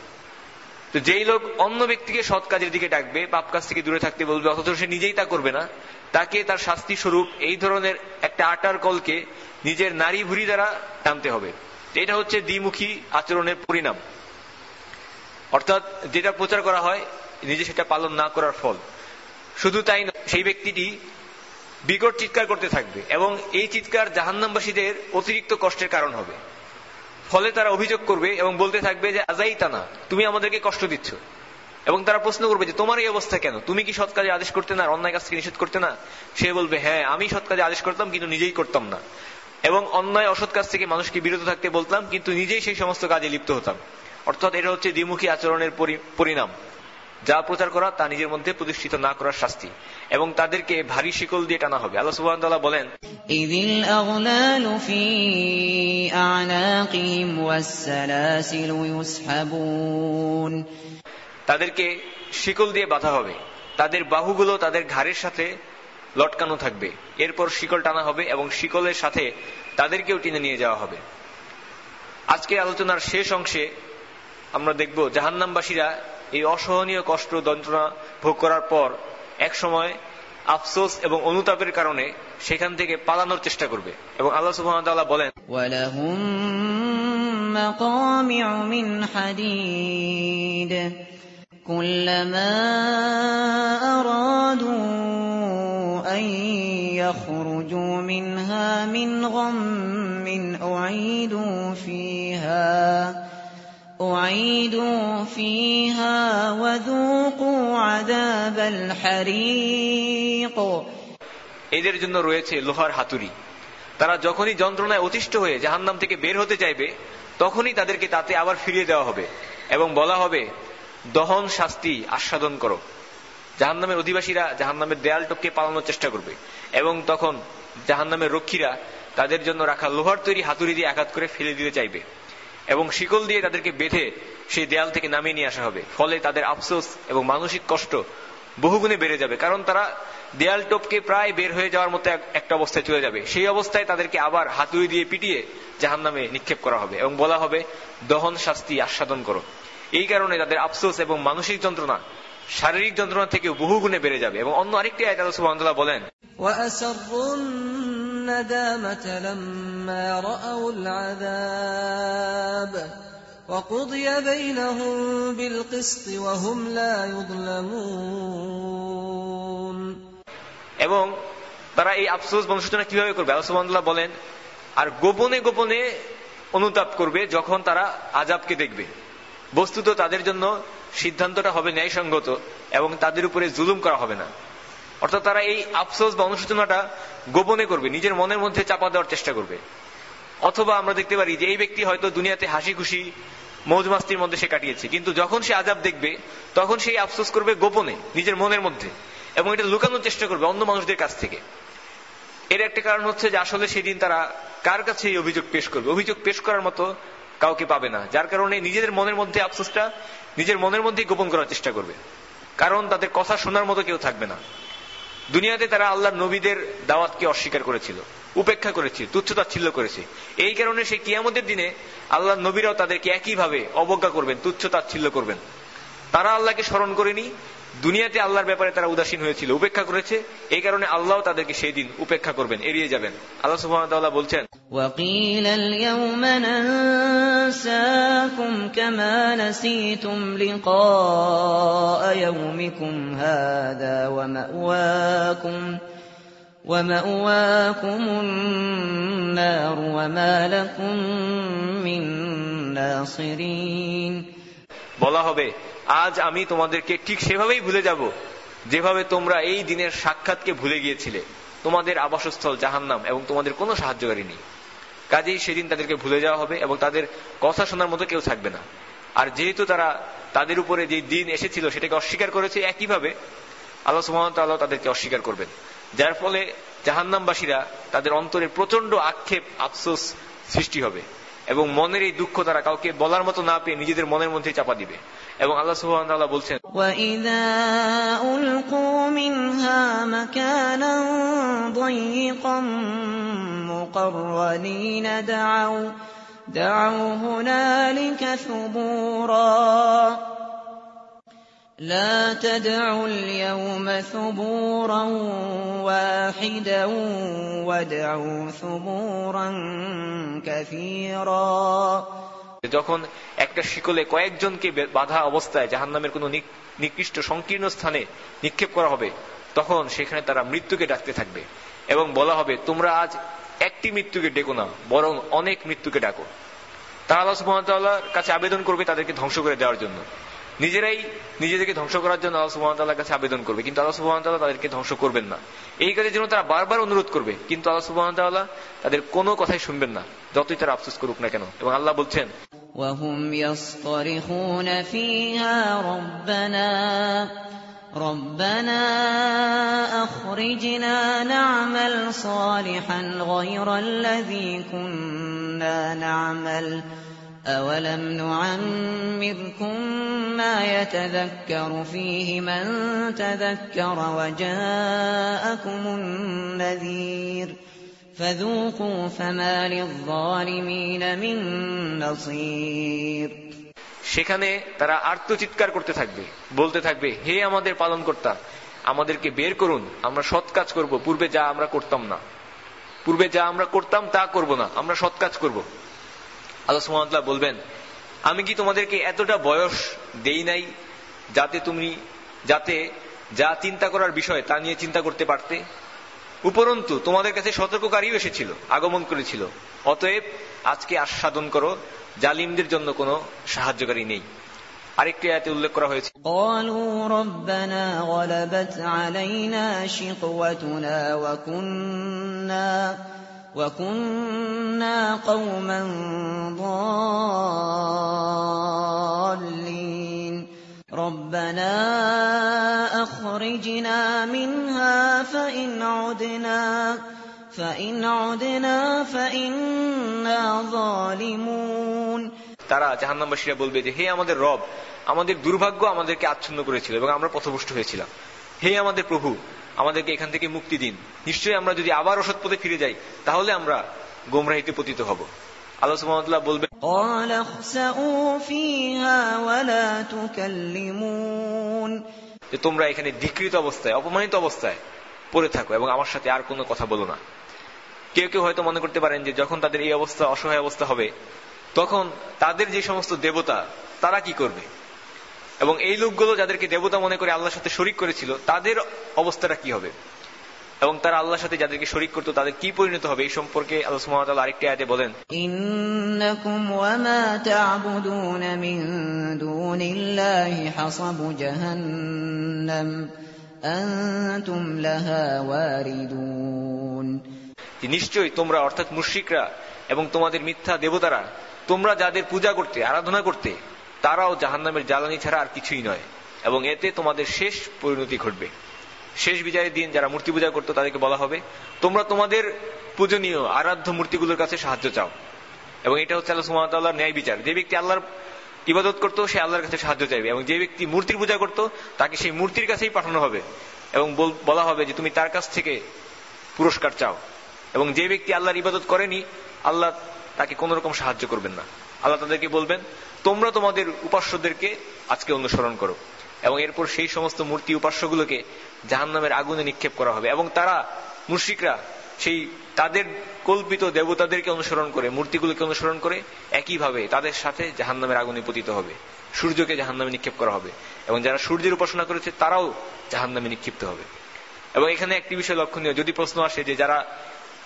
তো যেই লোক অন্য ব্যক্তিকে সৎ কাজের দিকে ডাকবে, পাপ কাজ থেকে দূরে থাকতে বলবে, অথচ সে নিজেই তা করবে না, তাকে তার শাস্তি স্বরূপ এই ধরনের একটা আটার কলকে নিজের নারী ভুরি দ্বারা টানতে হবে। এটা হচ্ছে দ্বিমুখী আচরণের পরিণাম। অর্থাৎ যেটা প্রচার করা হয়, নিজে সেটা পালন না করার ফল। শুধু তাই সেই ব্যক্তিটি বিকট চিৎকার করতে থাকবে এবং এই চিৎকার জাহান্নামবাসীদের অতিরিক্ত কষ্টের কারণ হবে। ফলে তারা অভিযোগ করবে এবং বলতে থাকবে যে আজাই তানা তুমি আমাদেরকে কষ্ট দিচ্ছ। এবং তারা প্রশ্ন করবে যে, তোমার এই অবস্থা কেন? তুমি কি সৎ কাজে আদেশ করতে না অন্যায় কাজকে নিষেধ করতে না? সে বলবে হ্যাঁ আমি সৎ কাজে আদেশ করতাম, কিন্তু নিজেই করতাম না। এবং অন্যায়, অসৎ কাজ থেকে মানুষকে বিরত থাকতে বলতাম, কিন্তু নিজেই সেই সমস্ত কাজে লিপ্ত হতাম। অর্থাৎ এটা হচ্ছে দ্বিমুখী আচরণের পরিণাম। যা প্রচার করা তা নিজের মধ্যে প্রতিষ্ঠিত না করার শাস্তি। এবং তাদেরকে ভারী শিকল দিয়ে টানা হবে। আল্লাহ সুবাহ বলেন তাদেরকে শিকল দিয়ে বাঁধা হবে। তাদের বাহুগুলো তাদের ঘাড়ের সাথে লটকানো থাকবে। এরপর শিকল টানা হবে এবং শিকলের সাথে তাদেরকেও টেনে নিয়ে যাওয়া হবে। আজকের আলোচনার শেষ অংশে আমরা দেখব জাহান্নামবাসীরা এই অসহনীয় কষ্ট যন্ত্রণা ভোগ করার পর এক সময় আফসোস এবং অনুতাপের কারণে সেখান থেকে পালানোর চেষ্টা করবে এবং আল্লাহ সুবাহ বলেন ولهم مقامع من حديد كلما أرادوا أن يخرجوا منها من غم أعيدوا فيها أعيدوا فيها وذوقوا عذاب الحريق এদের জন্য রয়েছে লোহার হাতুড়ি তারা যখনই যন্ত্রণায় অতিষ্ঠ হয়ে জাহান্নাম থেকে বের হতে চাইবে তখনই তাদেরকে তাতে আবার ফিরিয়ে দেওয়া হবে এবং বলা হবে দহন শাস্তি আস্বাদন করো জাহান্নামের অধিবাসীরা জাহান্নামের দেয়াল টপকে পালানোর চেষ্টা করবে এবং তখন জাহান্নামের রক্ষীরা তাদের জন্য রাখা লোহার তৈরি হাতুড়ি দিয়ে আঘাত করে ফেলে দিতে চাইবে এবং শিকল দিয়ে তাদেরকে বেঁধে সেই দেয়াল থেকে নামিয়ে নিয়ে আসা হবে। ফলে তাদের আফসোস এবং মানসিক কষ্ট বহুগুণে বেড়ে যাবে। কারণ তারা দেয়াল টোপকে প্রায় বের হয়ে যাওয়ার মতো একটা অবস্থায় চলে যাবে। সেই অবস্থায় তাদেরকে আবার হাতুড়ি দিয়ে পিটিয়ে জাহান নামে নিক্ষেপ করা হবে এবং বলা হবে, দহন শাস্তি, আস্বাদন করো। এই কারণে তাদের আফসোস এবং মানসিক যন্ত্রণা শারীরিক যন্ত্রণা থেকে বহুগুণে বেড়ে যাবে এবং অন্য আরেকটি আয়াত আল্লাহ সুবহানাহু বলেন وأسروا الندامة لما رأوا العذاب وقضي بينهم بالقسط وهم لا يظلمون এবং তারা এই আফসোস বংশোচনা কিভাবে করবে আল্লাহ সুবহানাহু বলেন আর গোপনে গোপনে অনুতাপ করবে যখন তারা আজাবকে দেখবে বস্তুত তাদের জন্য সিদ্ধান্তটা হবে ন্যায়সঙ্গত এবং তাদের উপরে জুলুম করা হবে না। অর্থাৎ তারা এই আফসোস বা অনুশোচনাটা গোপনে করবে, নিজের মনের মধ্যে চাপা দেওয়ার চেষ্টা করবে। অথবা আমরা দেখতে পারি যে এই ব্যক্তি হয়তো দুনিয়াতে হাসি খুশি মৌজ মাস্তির মধ্যে সে কাটিয়েছে, কিন্তু যখন সে আজাব দেখবে, তখন সেই আফসোস করবে গোপনে, নিজের মনের মধ্যে, এবং এটা লুকানোর চেষ্টা করবে অন্য মানুষদের কাছ থেকে। এর একটা কারণ হচ্ছে যে আসলে সেদিন তারা কার কাছে এই অভিযোগ পেশ করবে? অভিযোগ পেশ করার মতো কাউকে পাবে না, যার কারণে নিজেদের মনের মধ্যে আফসোসটা নিজের মনের মধ্যেই গোপন করার চেষ্টা করবে। কারণ তাদের কথা শোনার মতো কেউ থাকবে না। দুনিয়াতে তারা আল্লাহর নবীদের দাওয়াতকে অস্বীকার করেছিল, উপেক্ষা করেছে তুচ্ছতাচ্ছিল্য করেছে। এই কারণে সেই কিয়ামতের দিনে আল্লাহ নবীরাও তাদেরকে একইভাবে অবজ্ঞা করবেন, তুচ্ছতাচ্ছিল্য করবেন। তারা আল্লাহকে স্মরণ করেনি দুনিয়াতে আল্লাহর ব্যাপারে তারা উদাসীন হয়েছিল, উপেক্ষা করেছে। এই কারণে আল্লাহ তাদেরকে সেই দিন উপেক্ষা করবেন, এড়িয়ে যাবেন। আল্লাহ সুহামতাল্লাহ বলছেন ومأواكم النار وما لكم من বলা হবে, আজ আমি তোমাদেরকে ঠিক সেভাবেই ভুলে যাব, যেভাবে তোমরা এই দিনের সাক্ষাৎকে ভুলে গিয়েছিলে। তোমাদের আবাসস্থল জাহান্নাম এবং তোমাদের কোনো সাহায্যকারী নেই। কাজেই সেদিন তাদেরকে ভুলে যাওয়া হবে এবং তাদের কথা শোনার মতো কেউ থাকবে না। আর যেহেতু তারা তাদের উপরে যে দিন এসেছিল সেটাকে অস্বীকার করেছে একইভাবে, আল্লাহ সুহামতাল্লাহ তাদেরকে অস্বীকার করবেন। যার ফলে জাহান্নামবাসীরা তাদের অন্তরে প্রচণ্ড আক্ষেপ, আফসোস সৃষ্টি হবে। এবং মনের এই দুঃখ তারা কাউকে বলার মতো না পেয়ে নিজেদের মনের মধ্যে চাপা দিবে এবং আল্লাহ সুহান বলছেন وإذا ألقوا منها مكانا ضيقا مقرنين دعوا دعوا هنالك ثبورا لا تدعوا اليوم ثبورا واحدا وادعوا ثبورا كثيرا যখন একটা শিকলে কয়েকজনকে বে- বাধা অবস্থায় জাহান্নামের কোন নিকৃষ্ট সংকীর্ণ স্থানে নিক্ষেপ করা হবে তখন সেখানে তারা মৃত্যুকে ডাকতে থাকবে এবং বলা হবে তোমরা আজ একটি মৃত্যুকে ডেকো না বরং অনেক মৃত্যুকে ডাকো তারা আল্লাহ সুবহানাহু কাছে আবেদন করবে তাদেরকে ধ্বংস করে দেওয়ার জন্য নিজেরাই নিজেদেরকে ধ্বংস করার জন্য আল্লাহ সুবহানাহু কাছে আবেদন করবে কিন্তু আল্লাহ সুবহানাহু তাদেরকে ধ্বংস করবেন না এই কাজের জন্য তারা বারবার অনুরোধ করবে কিন্তু আল্লাহ সুবহানাহু তাদের কোনো কথাই শুনবেন না যতই তারা আফসোস করুক না কেন এবং আল্লাহ বলছেন وهم يصطرخون فيها ربنا ربنا أخرجنا نعمل صالحا غير الذي كنا نعمل أولم نعمركم ما يتذكر فيه من تذكر وجاءكم النذير فذوقوا فما للظالمين من نصير সেখানে তারা আর্তচিৎকার করতে থাকবে বলতে থাকবে হে আমাদের পালন কর্তা আমাদেরকে বের করুন আমরা সৎ কাজ করব পূর্বে যা আমরা করতাম না পূর্বে যা আমরা করতাম তা করব না আমরা সৎ কাজ করব আল্লাহ সুমতলা বলবেন, আমি কি তোমাদেরকে এতটা বয়স দেই নাই যাতে তুমি, যাতে যা চিন্তা করার বিষয় তা নিয়ে চিন্তা করতে পারতে? উপরন্তু, তোমাদের কাছে সতর্ককারীও এসেছিল, আগমন করেছিল। অতএব আজকে আস্বাদন করো, জালিমদের জন্য কোনো সাহায্যকারী নেই। আরেকটি আয়াতে উল্লেখ করা হয়েছে আলাইনা ربنا غلبت علينا شقوتنا وكنا وكنا قوما ضالين ربنا أخرجنا منها فإن عدنا فإن عدنا فإنا ظالمون তারা জাহান্নামবাসীরা বলবে যে হে আমাদের রব আমাদের দুর্ভাগ্য আমাদেরকে আচ্ছন্ন করেছিল এবং আমরা পথভ্রষ্ট হয়েছিলাম হে আমাদের প্রভু আমাদেরকে এখান থেকে মুক্তি দিন। নিশ্চয়ই আমরা যদি আবার ওষুধ পথে ফিরে যাই তাহলে আমরা গোমরাহিতে পতিত হব। আল্লাহ বলবে যে তোমরা এখানে ধিকৃত অবস্থায় অপমানিত অবস্থায় পড়ে থাকো এবং আমার সাথে আর কোনো কথা বলো না। কেউ কেউ হয়তো মনে করতে পারেন যে যখন তাদের এই অবস্থা অসহায় অবস্থা হবে তখন তাদের যে সমস্ত দেবতা তারা কি করবে? এবং এই লোকগুলো যাদেরকে দেবতা মনে করে আল্লাহর সাথে শরিক করেছিল তাদের অবস্থাটা কি হবে? এবং তারা আল্লাহর সাথে যাদেরকে শরিক করতো তাদের কি পরিণত হবে? এই সম্পর্কে আল্লাহ সুবহানাহু আরেকটি আয়াতে বলেন ইন্নাকুম তোমরা অর্থাৎ মুশরিকরা এবং তোমাদের মিথ্যা দেবতারা তোমরা যাদের পূজা করতে আরাধনা করতে তারাও জাহান্নামের জ্বালানি ছাড়া আর কিছুই নয়। এবং এতে তোমাদের শেষ পরিণতি ঘটবে। শেষ বিজয়ের দিন যারা মূর্তি পূজা করতো তাদেরকে বলা হবে, তোমরা তোমাদের পূজনীয় আরাধ্য মূর্তিগুলোর কাছে সাহায্য চাও। এবং এটা হচ্ছে আল্লাহ সুমতাল্লাহর ন্যায় বিচার। যে ব্যক্তি আল্লাহর ইবাদত করতো, সে আল্লাহর কাছে সাহায্য চাইবে। এবং যে ব্যক্তি মূর্তির পূজা করতো, তাকে সেই মূর্তির কাছেই পাঠানো হবে। এবং বল- বলা হবে যে, তুমি তার কাছ থেকে পুরস্কার চাও। এবং যে ব্যক্তি আল্লাহর ইবাদত করেনি, আল্লাহ তাকে কোন রকম সাহায্য করবেন না। আল্লাহ তাদেরকে বলবেন তোমরা তোমাদের উপাস্যদেরকে আজকে অনুসরণ করো। এবং এরপর সেই সমস্ত মূর্তি উপাস্যগুলোকে জাহান্নামের আগুনে নিক্ষেপ করা হবে। এবং তারা, মুশরিকরা, সেই তাদের কল্পিত দেবতাদেরকে অনুসরণ করে, মূর্তিগুলোকে অনুসরণ করে, একইভাবে তাদের সাথে জাহান্নামের আগুনে পতিত হবে। সূর্যকে জাহান্নামে নিক্ষেপ করা হবে। এবং যারা সূর্যের উপাসনা করেছে, তারাও জাহান্নামে নিক্ষিপ্ত হবে। এবং এখানে একটি বিষয় লক্ষণীয়, যদি প্রশ্ন আসে যে যারা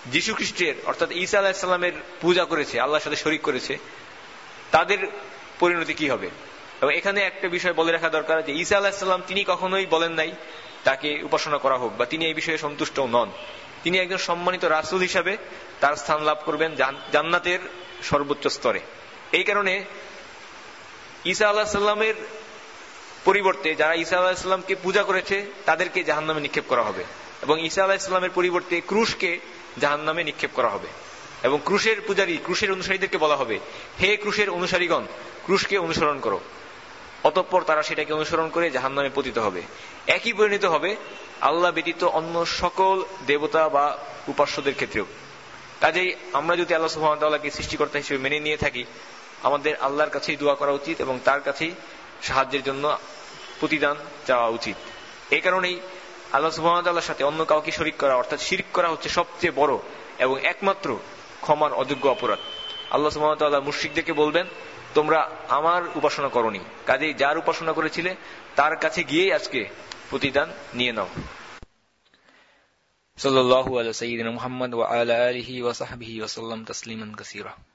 যীশু খ্রিস্টের অর্থাৎ ঈসা আলাহিসাল্লামের পূজা করেছে, আল্লাহর সাথে শরিক করেছে, তাদের পরিণতি কি হবে? এবং এখানে একটা বিষয় বলে রাখা দরকার যে ঈসা আলাহিসাল্লাম তিনি কখনোই বলেন নাই তাকে উপাসনা করা হোক বা তিনি এই বিষয়ে সন্তুষ্ট নন। তিনি একজন সম্মানিত রাসুল হিসাবে তার স্থান লাভ করবেন জান্নাতের সর্বোচ্চ স্তরে। এই কারণে ঈসা আল্লাহ সাল্লামের পরিবর্তে যারা ঈসা আল্লাহ ইসলামকে পূজা করেছে, তাদেরকে জাহান্নামে নিক্ষেপ করা হবে এবং ঈসা আল্লাহ ইসলামের পরিবর্তে ক্রুশকে জাহান্নামে নিক্ষেপ করা হবে এবং ক্রুশের পূজারী, ক্রুশের অনুসারীদেরকে বলা হবে, হে ক্রুশের অনুসারীগণ ক্রুশকে অনুসরণ করো। অতঃপর তারা সেটাকে অনুসরণ করে জাহান্নামে পতিত হবে। একই পরিণত হবে আল্লাহ ব্যতীত অন্য সকল দেবতা বা উপাস্যদের ক্ষেত্রেও। কাজেই আমরা যদি আল্লাহ সুহামতাল্লাহকে সৃষ্টিকর্তা হিসেবে মেনে নিয়ে থাকি, আমাদের আল্লাহর কাছেই দোয়া করা উচিত এবং তার কাছেই সাহায্যের জন্য প্রতিদান চাওয়া উচিত। এই কারণেই আল্লাহ সুহামতাল্লাহর সাথে অন্য কাউকে শরিক করা, অর্থাৎ শিরিক করা হচ্ছে সবচেয়ে বড় এবং একমাত্র ক্ষমার অযোগ্য অপরাধ। আল্লাহ সুহামতাল্লাহ মুশ্রিকদেরকে বলবেন তোমরা আমার উপাসনা করনি। কাজে যার উপাসনা করেছিলে, তার কাছে গিয়েই আজকে প্রতিদান নিয়ে নাও। সাল্লাহ আলা সঈদিন মোহাম্মদ ওয়া আলা আলিহি ওসাল্লাম তসলিমান ওয়া সাল্লাম তাসলিমান কাসীরা।